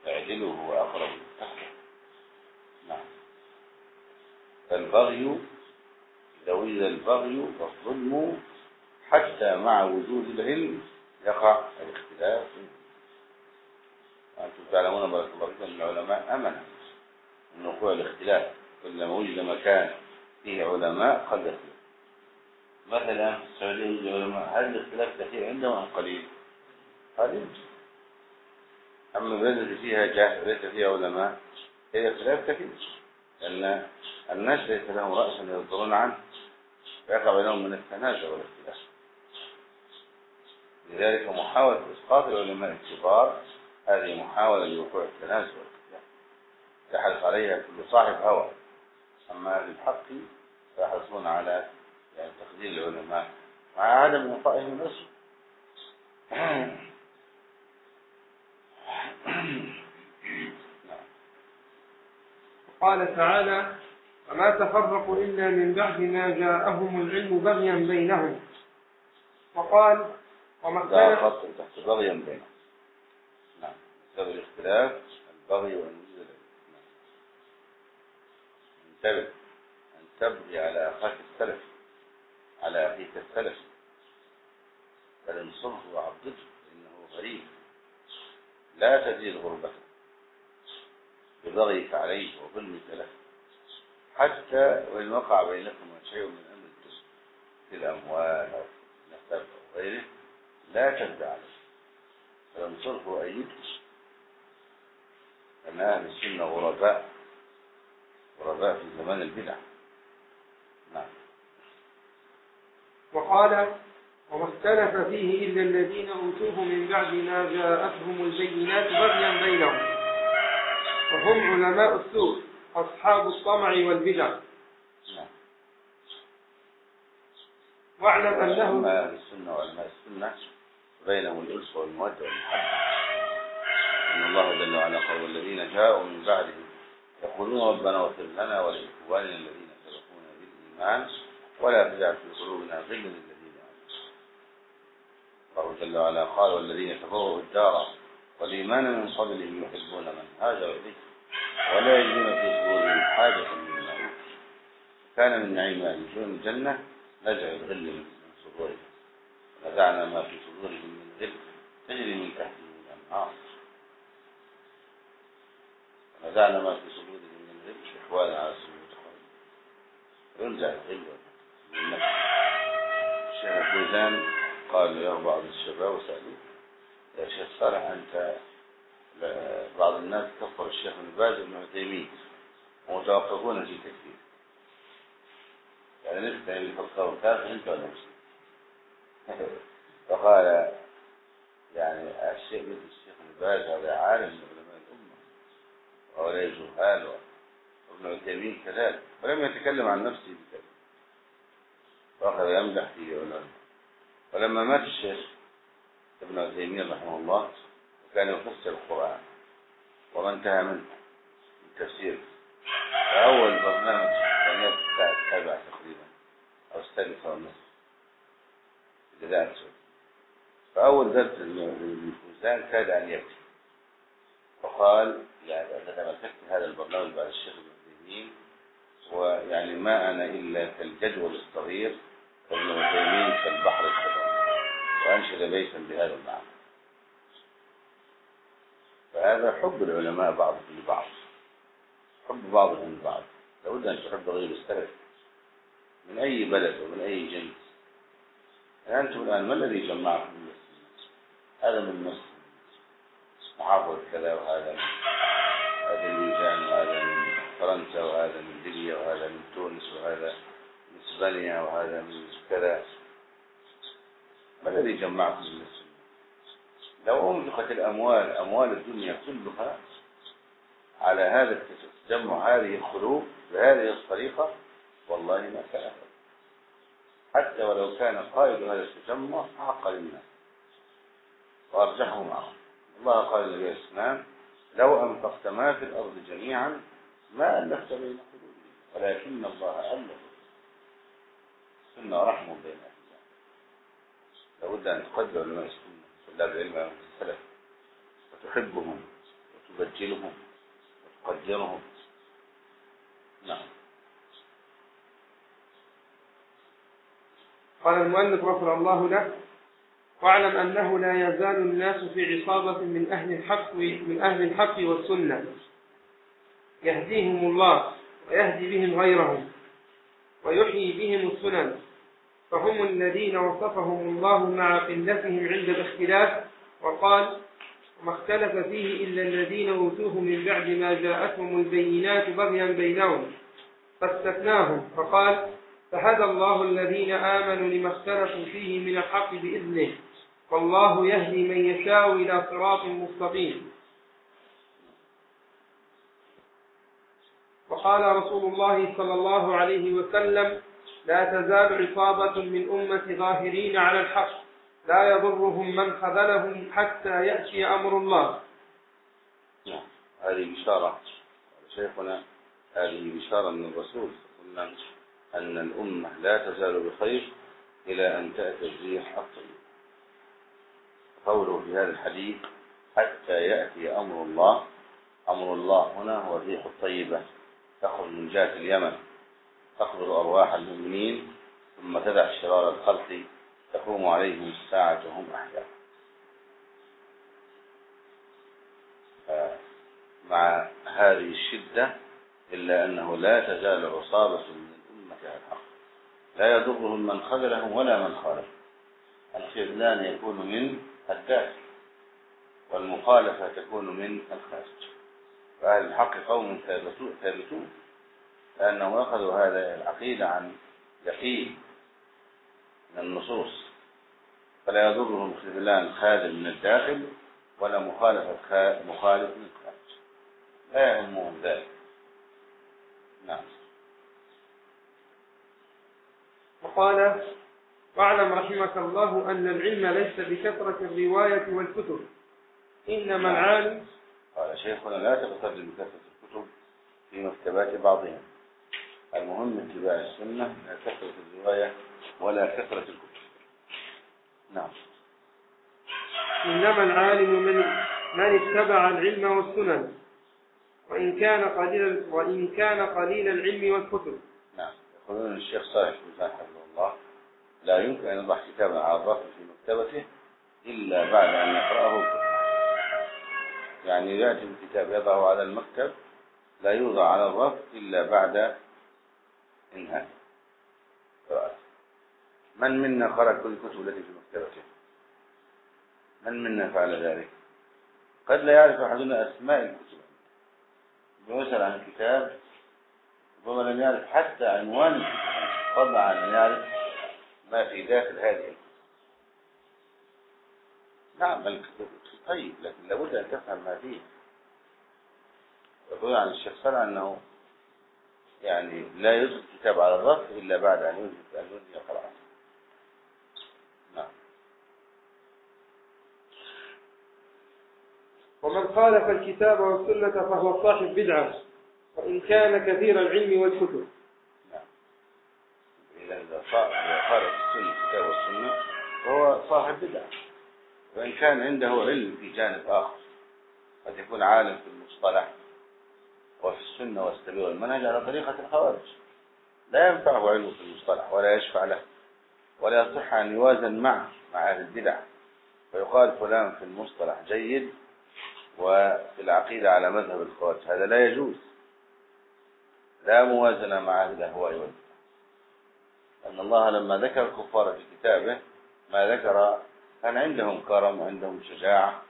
S2: اعدلوا هو أقرب للتقوى. نعم. فالبغي إذا وجد البغي فالظلم حتى مع وجود العلم يقع الاختلاف. وأنتم تعلمون بارك الله فيكم العلماء أمنوا من وقوع الاختلاف كلما وجد مكان فيه علماء قد يختلف مثلا في السعودية يوجد علماء. هل الاختلاف كثير عندهم أم قليل؟ قليل. أما البلد التي فيها جاهل وليس فيها علماء هي اختلاف كثير. لأن الناس ليس لهم رأس يصدرون عنه. ويقع بينهم من التنازع والاختلاف. لذلك محاولة إسقاط العلماء الكبار هذه محاولة لوقوع التنازع والاختلاف يحرص عليها كل صاحب هوى. أما أهل الحق فيحرصون على يعني تقدير العلماء. مع عدم إعطائهم الاسم
S1: قال تعالى وما تفرقوا إلا من بعد ما جاءهم العلم بغيا بينهم. وقال وما
S2: تحت بغيا بينهم. سبب الاختلاف البغي والنزل. انتبه. أن تبغي على أخاك السلف. على أخيك السلف. بل انصره وعضده فإنه غريب. لا تزيد غربته. ببغيك عليه وظلمك له حتى وإن وقع بينكما شيء من أمر في الأموال أو في النسب أو غيره. لا تجد عليه. فانصره وأيده أن أهل السنة غرباء غرباء في زمان البدع. نعم.
S1: وقال وما اختلف فيه إلا الذين أوتوه من بعد ما جاءتهم البينات بغيا بينهم. وهم علماء السوء أصحاب الطمع والبدع.
S2: نعم.
S1: واعلم أنه
S2: أهل السنة وعلماء السنة بينهم الألف والمودة والمحبة. إن الله جل وعلا قال والذين جاءوا من بعدهم يقولون ربنا اغفر لنا ولإخواننا الذين سبقونا بالإيمان ولا تجعل في قلوبنا غلا للذين آمنوا. الله جل وعلا قال والذين تبوأوا الدار والإيمان من قبلهم يحبون من هاجر إليه ولا يجدون في صدورهم حاجة مما أوتوا كان من نعيم أهل الجنة نزع الغل من صدورهم. ونزعنا ما في صدورهم من غل تجري من تحتهم الأنهار. ونزعنا ما في صدورهم من غل إخوانا على المتقين ينزع الغل الشيخ الفوزان قال له بعض الشباب وسألوه يا شيخ صالح أنت بعض الناس كفر الشيخ ابن باز وابن عثيمين. ومتوقفون في تكفير. يعني نفسه اللي فكروا كافر انت ولا فقال يعني الشيخ مثل الشيخ ابن باز هذا عالم وهؤلاء جهال وابن عثيمين كذلك. ولم يتكلم عن نفسه بكلمة وأخذ يمدح في علماء ولما مات الشيخ ابن عثيمين رحمه الله كان يفسر القرآن. وما انتهى منه من تفسيره. فأول برنامج كان الساعة السابعة تقريبا أو والنصف في إذاعة السعودية فأول درس للفوزان كاد أن يبكي وقال يعني أنا تمسكت هذا البرنامج بعد الشيخ ابن عثيمين ويعني ما أنا إلا كالجدول الصغير وابن عثيمين كالبحر الكبير وأنشد بيتا بهذا المعنى. فهذا حب العلماء بعضهم لبعض حب بعضهم لبعض لابد أن تحب غير السلف. من أي بلد ومن أي جنس. أنتم الآن ما الذي جمعكم؟ هذا من مصر محافظة كذا وهذا من هذا الليجان وهذا من فرنسا وهذا من ليبيا وهذا من تونس وهذا من إسبانيا وهذا من كذا ما الذي جمعكم من السنة؟ لو أنفقت الأموال أموال الدنيا كلها على هذا التجمع هذه القلوب بهذه الطريقة والله ما كان. حتى ولو كان قائد هذا التجمع أعقل الناس وأرجحهم معهم الله قال السلام لو أنفقت ما في الأرض جميعا ما ألفت بين قلوبهم ولكن الله ألف. السنة رحمة بين أهل لابد أن تقدر لما يسكن طلاب العلم السلف وتحبهم وتبجلهم وتقدرهم. نعم.
S1: قال المؤلف غفر الله له واعلم أنه لا يزال الناس في عصابة من أهل الحق من أهل الحق والسنة. يهديهم الله ويهدي بهم غيرهم ويحيي بهم السنن. فهم الذين وصفهم الله مع قلتهم عند الاختلاف وقال وما اختلف فيه إلا الذين أوتوه من بعد ما جاءتهم البينات بغيا بينهم فاستثناهم. فقال فهدى الله الذين آمنوا لما اختلفوا فيه من الحق بإذنه. والله يهدي من يشاء إلى صراط مستقيم. وقال رسول الله صلى الله عليه وسلم لا تزال عصابة من أمة ظاهرين على الحق. لا يضرهم من خذلهم حتى يأتي أمر الله.
S2: نعم هذه بشارة شيخنا. هذه بشارة من الرسول قلنا أن الأمة لا تزال بخير إلى أن تأتي الريح الطيب قوله في هذا الحديث حتى يأتي أمر الله. أمر الله هنا هو الريح الطيبة تخرج من جهة اليمن تقبض أرواح المؤمنين ثم تدع شرار الخلق تقوم عليهم الساعة وهم أحياء. مع هذه الشدة إلا أنه لا تزال عصابة من الأمة الحق. لا يضرهم من خذلهم ولا من خالف الخذلان يكون من الداخل والمخالفة تكون من الخارج. فأهل الحق قوم ثابتون لأنهم أخذوا هذا العقيدة عن يقين من النصوص. فلا يضرهم خذلان خادم من الداخل ولا مخالفة مخالف من الخارج. لا يهمهم ذلك. نعم.
S1: وقال واعلم رحمك الله أن العلم ليس بكثرة الرواية والكتب. إنما العالم
S2: قال شيخنا لا تغتر بكثرة الكتب في مكتبات بعضهم. المهم اتباع السنة لا كثرة الرواية ولا كثرة الكتب. نعم.
S1: إنما العالم من من اتبع العلم والسنن. وإن كان قليل وإن كان قليل العلم والكتب.
S2: نعم. يقولون الشيخ صالح بن حفظه الله لا يمكن أن يضع كتابا على الرف في مكتبته إلا بعد أن يقرأه يعني يأتي الكتاب يضعه على المكتب لا يوضع على الرف إلا بعد انهاء قراءته من منا قرأ كل الكتب التي في مكتبته؟ من منا فعل ذلك؟ قد لا يعرف أحدنا أسماء الكتب. يسأل عن الكتاب ربما لم يعرف حتى عنوان الكتاب. أن يعرف ما في داخل هذه. الكتب نعم طيب لكن لابد أن تفهم ما فيه. يقول عن الشيخ صلى أنه يعني لا يوجد كتاب على الرف إلا بعد أن يوجد أن يوجد قراءة. نعم.
S1: ومن خالف الكتاب والسنة فهو صاحب بدعة وإن كان كثير العلم والكتب.
S2: نعم. إذا خالف الكتاب والسنة فهو صاحب بدعة. وإن كان عنده علم في جانب آخر قد يكون عالم في المصطلح وفي السنة والسبيل والمنهج على طريقة الخوارج. لا ينفعه علمه في المصطلح ولا يشفع له ولا يصح أن يوازن معه مع أهل البدع. فيقال فلان في المصطلح جيد وفي العقيدة على مذهب الخوارج هذا لا يجوز. لا موازنة مع أهل الأهواء والبدع. أن الله لما ذكر الكفار في كتابه ما ذكر أن عندهم كرم وعندهم شجاعة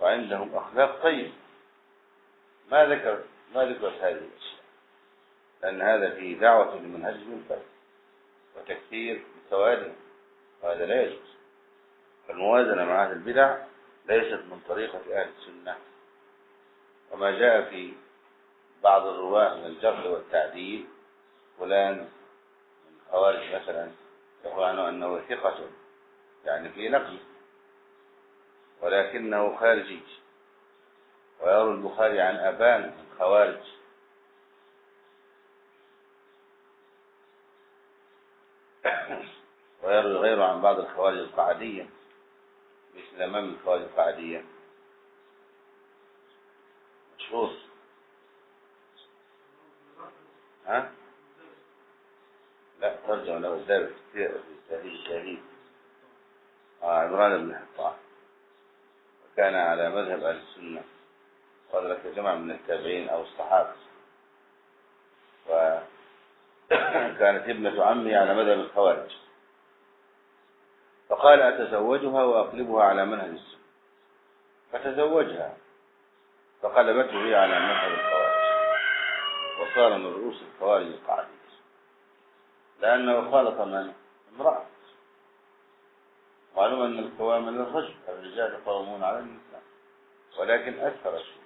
S2: وعندهم أخلاق طيبة. ما ذكر ما ذكرت هذه الأشياء لأن هذا فيه دعوة لمنهج منفرد وتكثير بسوادهم وهذا لا يجوز. فالموازنة مع أهل البدع ليست من طريقة أهل السنة. وما جاء في بعض الرواة من الجرح والتعديل فلان من خوارج مثلا يقول عنه أنه ثقة يعني في نقل ولكنه خارجي. ويروي البخاري عن أبان الخوارج. ويروي غيره عن بعض الخوارج القعدية مثل أمام الخوارج القعدية؟ مشهور. ها؟ لا ترجمة له الدار في التهذيب التهذيب آه عمران بن حطان وكان على مذهب أهل السنة. وأدرك جمع من التابعين أو الصحابة. وكانت ابنة عمي على مذهب الخوارج. فقال أتزوجها وأقلبها على منهج السنة. فتزوجها. فقلبته هي على مذهب الخوارج. وصار من رؤوس الخوارج القاعدين. لأنه خالط من؟ امرأة. معلوم أن القوام للرجل الرجال قوامون على النساء ولكن أكثر شيء.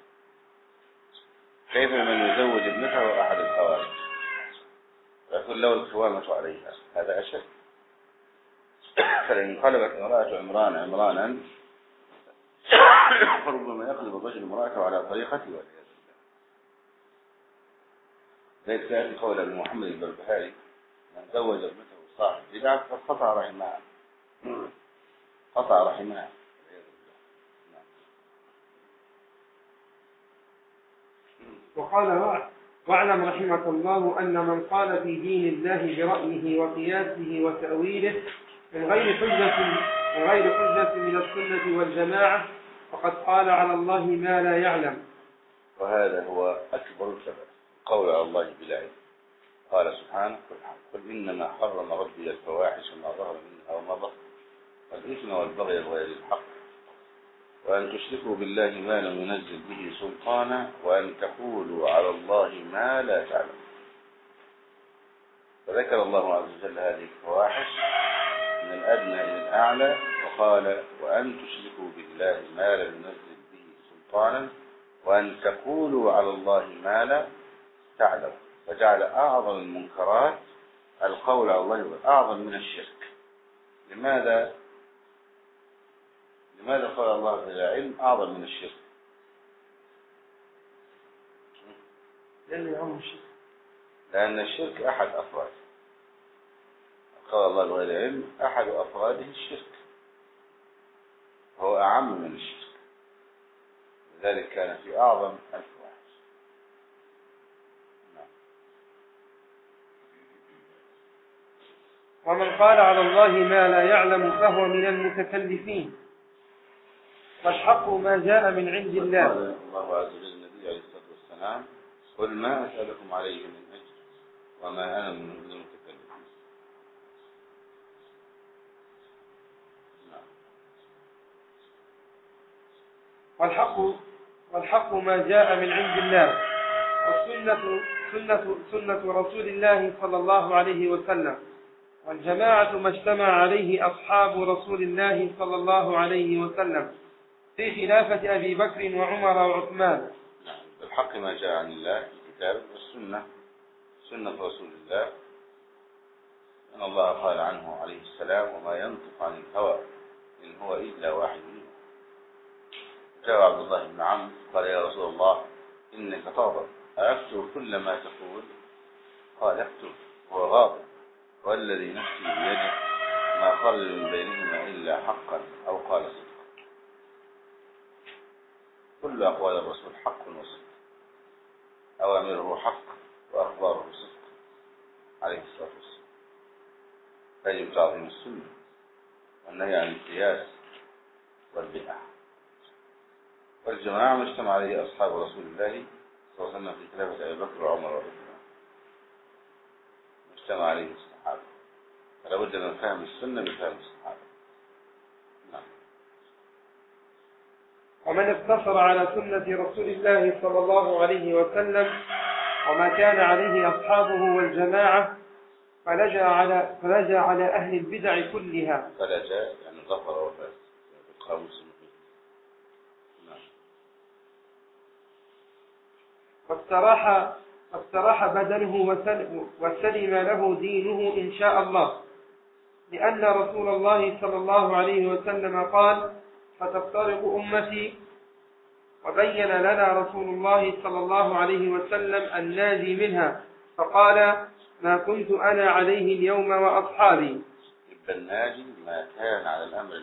S2: كيف من يزوج ابنته أحد الخوارج؟ فيقول له القوامة عليها. هذا أشد. فلئن قلبت امرأة عمران عمرانا فربما يقلب الرجل امرأته على والعياذ بالله ليس قول محمد البربهاري من زوج ابنته صاحب بدعة فقد قطع رحمها قطع رحمها
S1: وقال واعلم رحمك الله أن من قال في دين الله برأيه وقياسه وتأويله من غير حجة من غير حجة من السنة والجماعة فقد قال على الله ما لا يعلم.
S2: وهذا هو أكبر الكبر قول على الله بلا علم. قال سبحانه قل إنما حرم ربي الفواحش ما ظهر منها وما بطن. والإثم والبغي بغير الحق. وأن تشركوا بالله ما لم ينزل به سلطانا وأن تقولوا على الله ما لا تعلم. فذكر الله عز وجل هذه الفواحش من الأدنى إلى الأعلى وقال وأن تشركوا بالله ما لم ينزل به سلطانا وأن تقولوا على الله ما لا تعلم. فجعل أعظم المنكرات القول على الله أعظم من الشرك. لماذا؟ لماذا قال الله بلا علم أعظم من الشرك؟
S1: لأنه يعم الشرك
S2: لأن الشرك أحد أفراده. قال الله بغير علم أحد أفراده الشرك. هو أعم من الشرك. لذلك كان في أعظم الفواحش نعم.
S1: ومن قال على الله ما لا يعلم فهو من المتكلفين. والحق ما جاء من عند الله.
S2: قال الله عز وجل النبي عليه الصلاة والسلام قل ما أسألكم عليه من أجر وما أنا من المتكلفين. نعم.
S1: والحق والحق ما جاء من عند الله. والسنة سنة سنة رسول الله صلى الله عليه وسلم. والجماعة ما اجتمع عليه أصحاب رسول الله صلى الله عليه وسلم في خلافة أبي بكر وعمر وعثمان.
S2: بالحق ما جاء عن الله في الكتاب والسنة سنة رسول الله. أن الله قال عنه عليه السلام وما ينطق عن الهوى إن هو إلا واحد. جاء عبد الله بن عمرو قال يا رسول الله إنك تغضب أكتب كل ما تقول؟ قال اكتب هو غاضب. والذي نفسي بيده ما خرج من بينهما إلا حقا أو قال صدقا. كل أقوال الرسول حق وصدق. أوامره حق وأخباره صدق. عليه الصلاة والسلام. فيجب تعظيم السنة والنهي عن القياس والبدع والجماعة ما اجتمع عليه أصحاب رسول الله صلى الله عليه وسلم في خلافة أبي بكر وعمر وعثمان ما اجتمع عليه الصحابة فلا بد من فهم السنة بفهم الصحابة. نعم.
S1: ومن اقتصر على سنة رسول الله صلى الله عليه وسلم وما كان عليه أصحابه والجماعة فلجأ على فلجأ على أهل البدع كلها.
S2: فلا جاء يعني ظفر وفاز. بالقاموس المفيد نعم.
S1: فاستراح فاستراح بدنه وسل- وسلم له دينه إن شاء الله. لأن رسول الله صلى الله عليه وسلم قال فتفترق أمتي وبين لنا رسول الله صلى الله عليه وسلم الناجي منها فقال ما كنت أنا عليه اليوم وأصحابي.
S2: الناجي ما كان على الأمر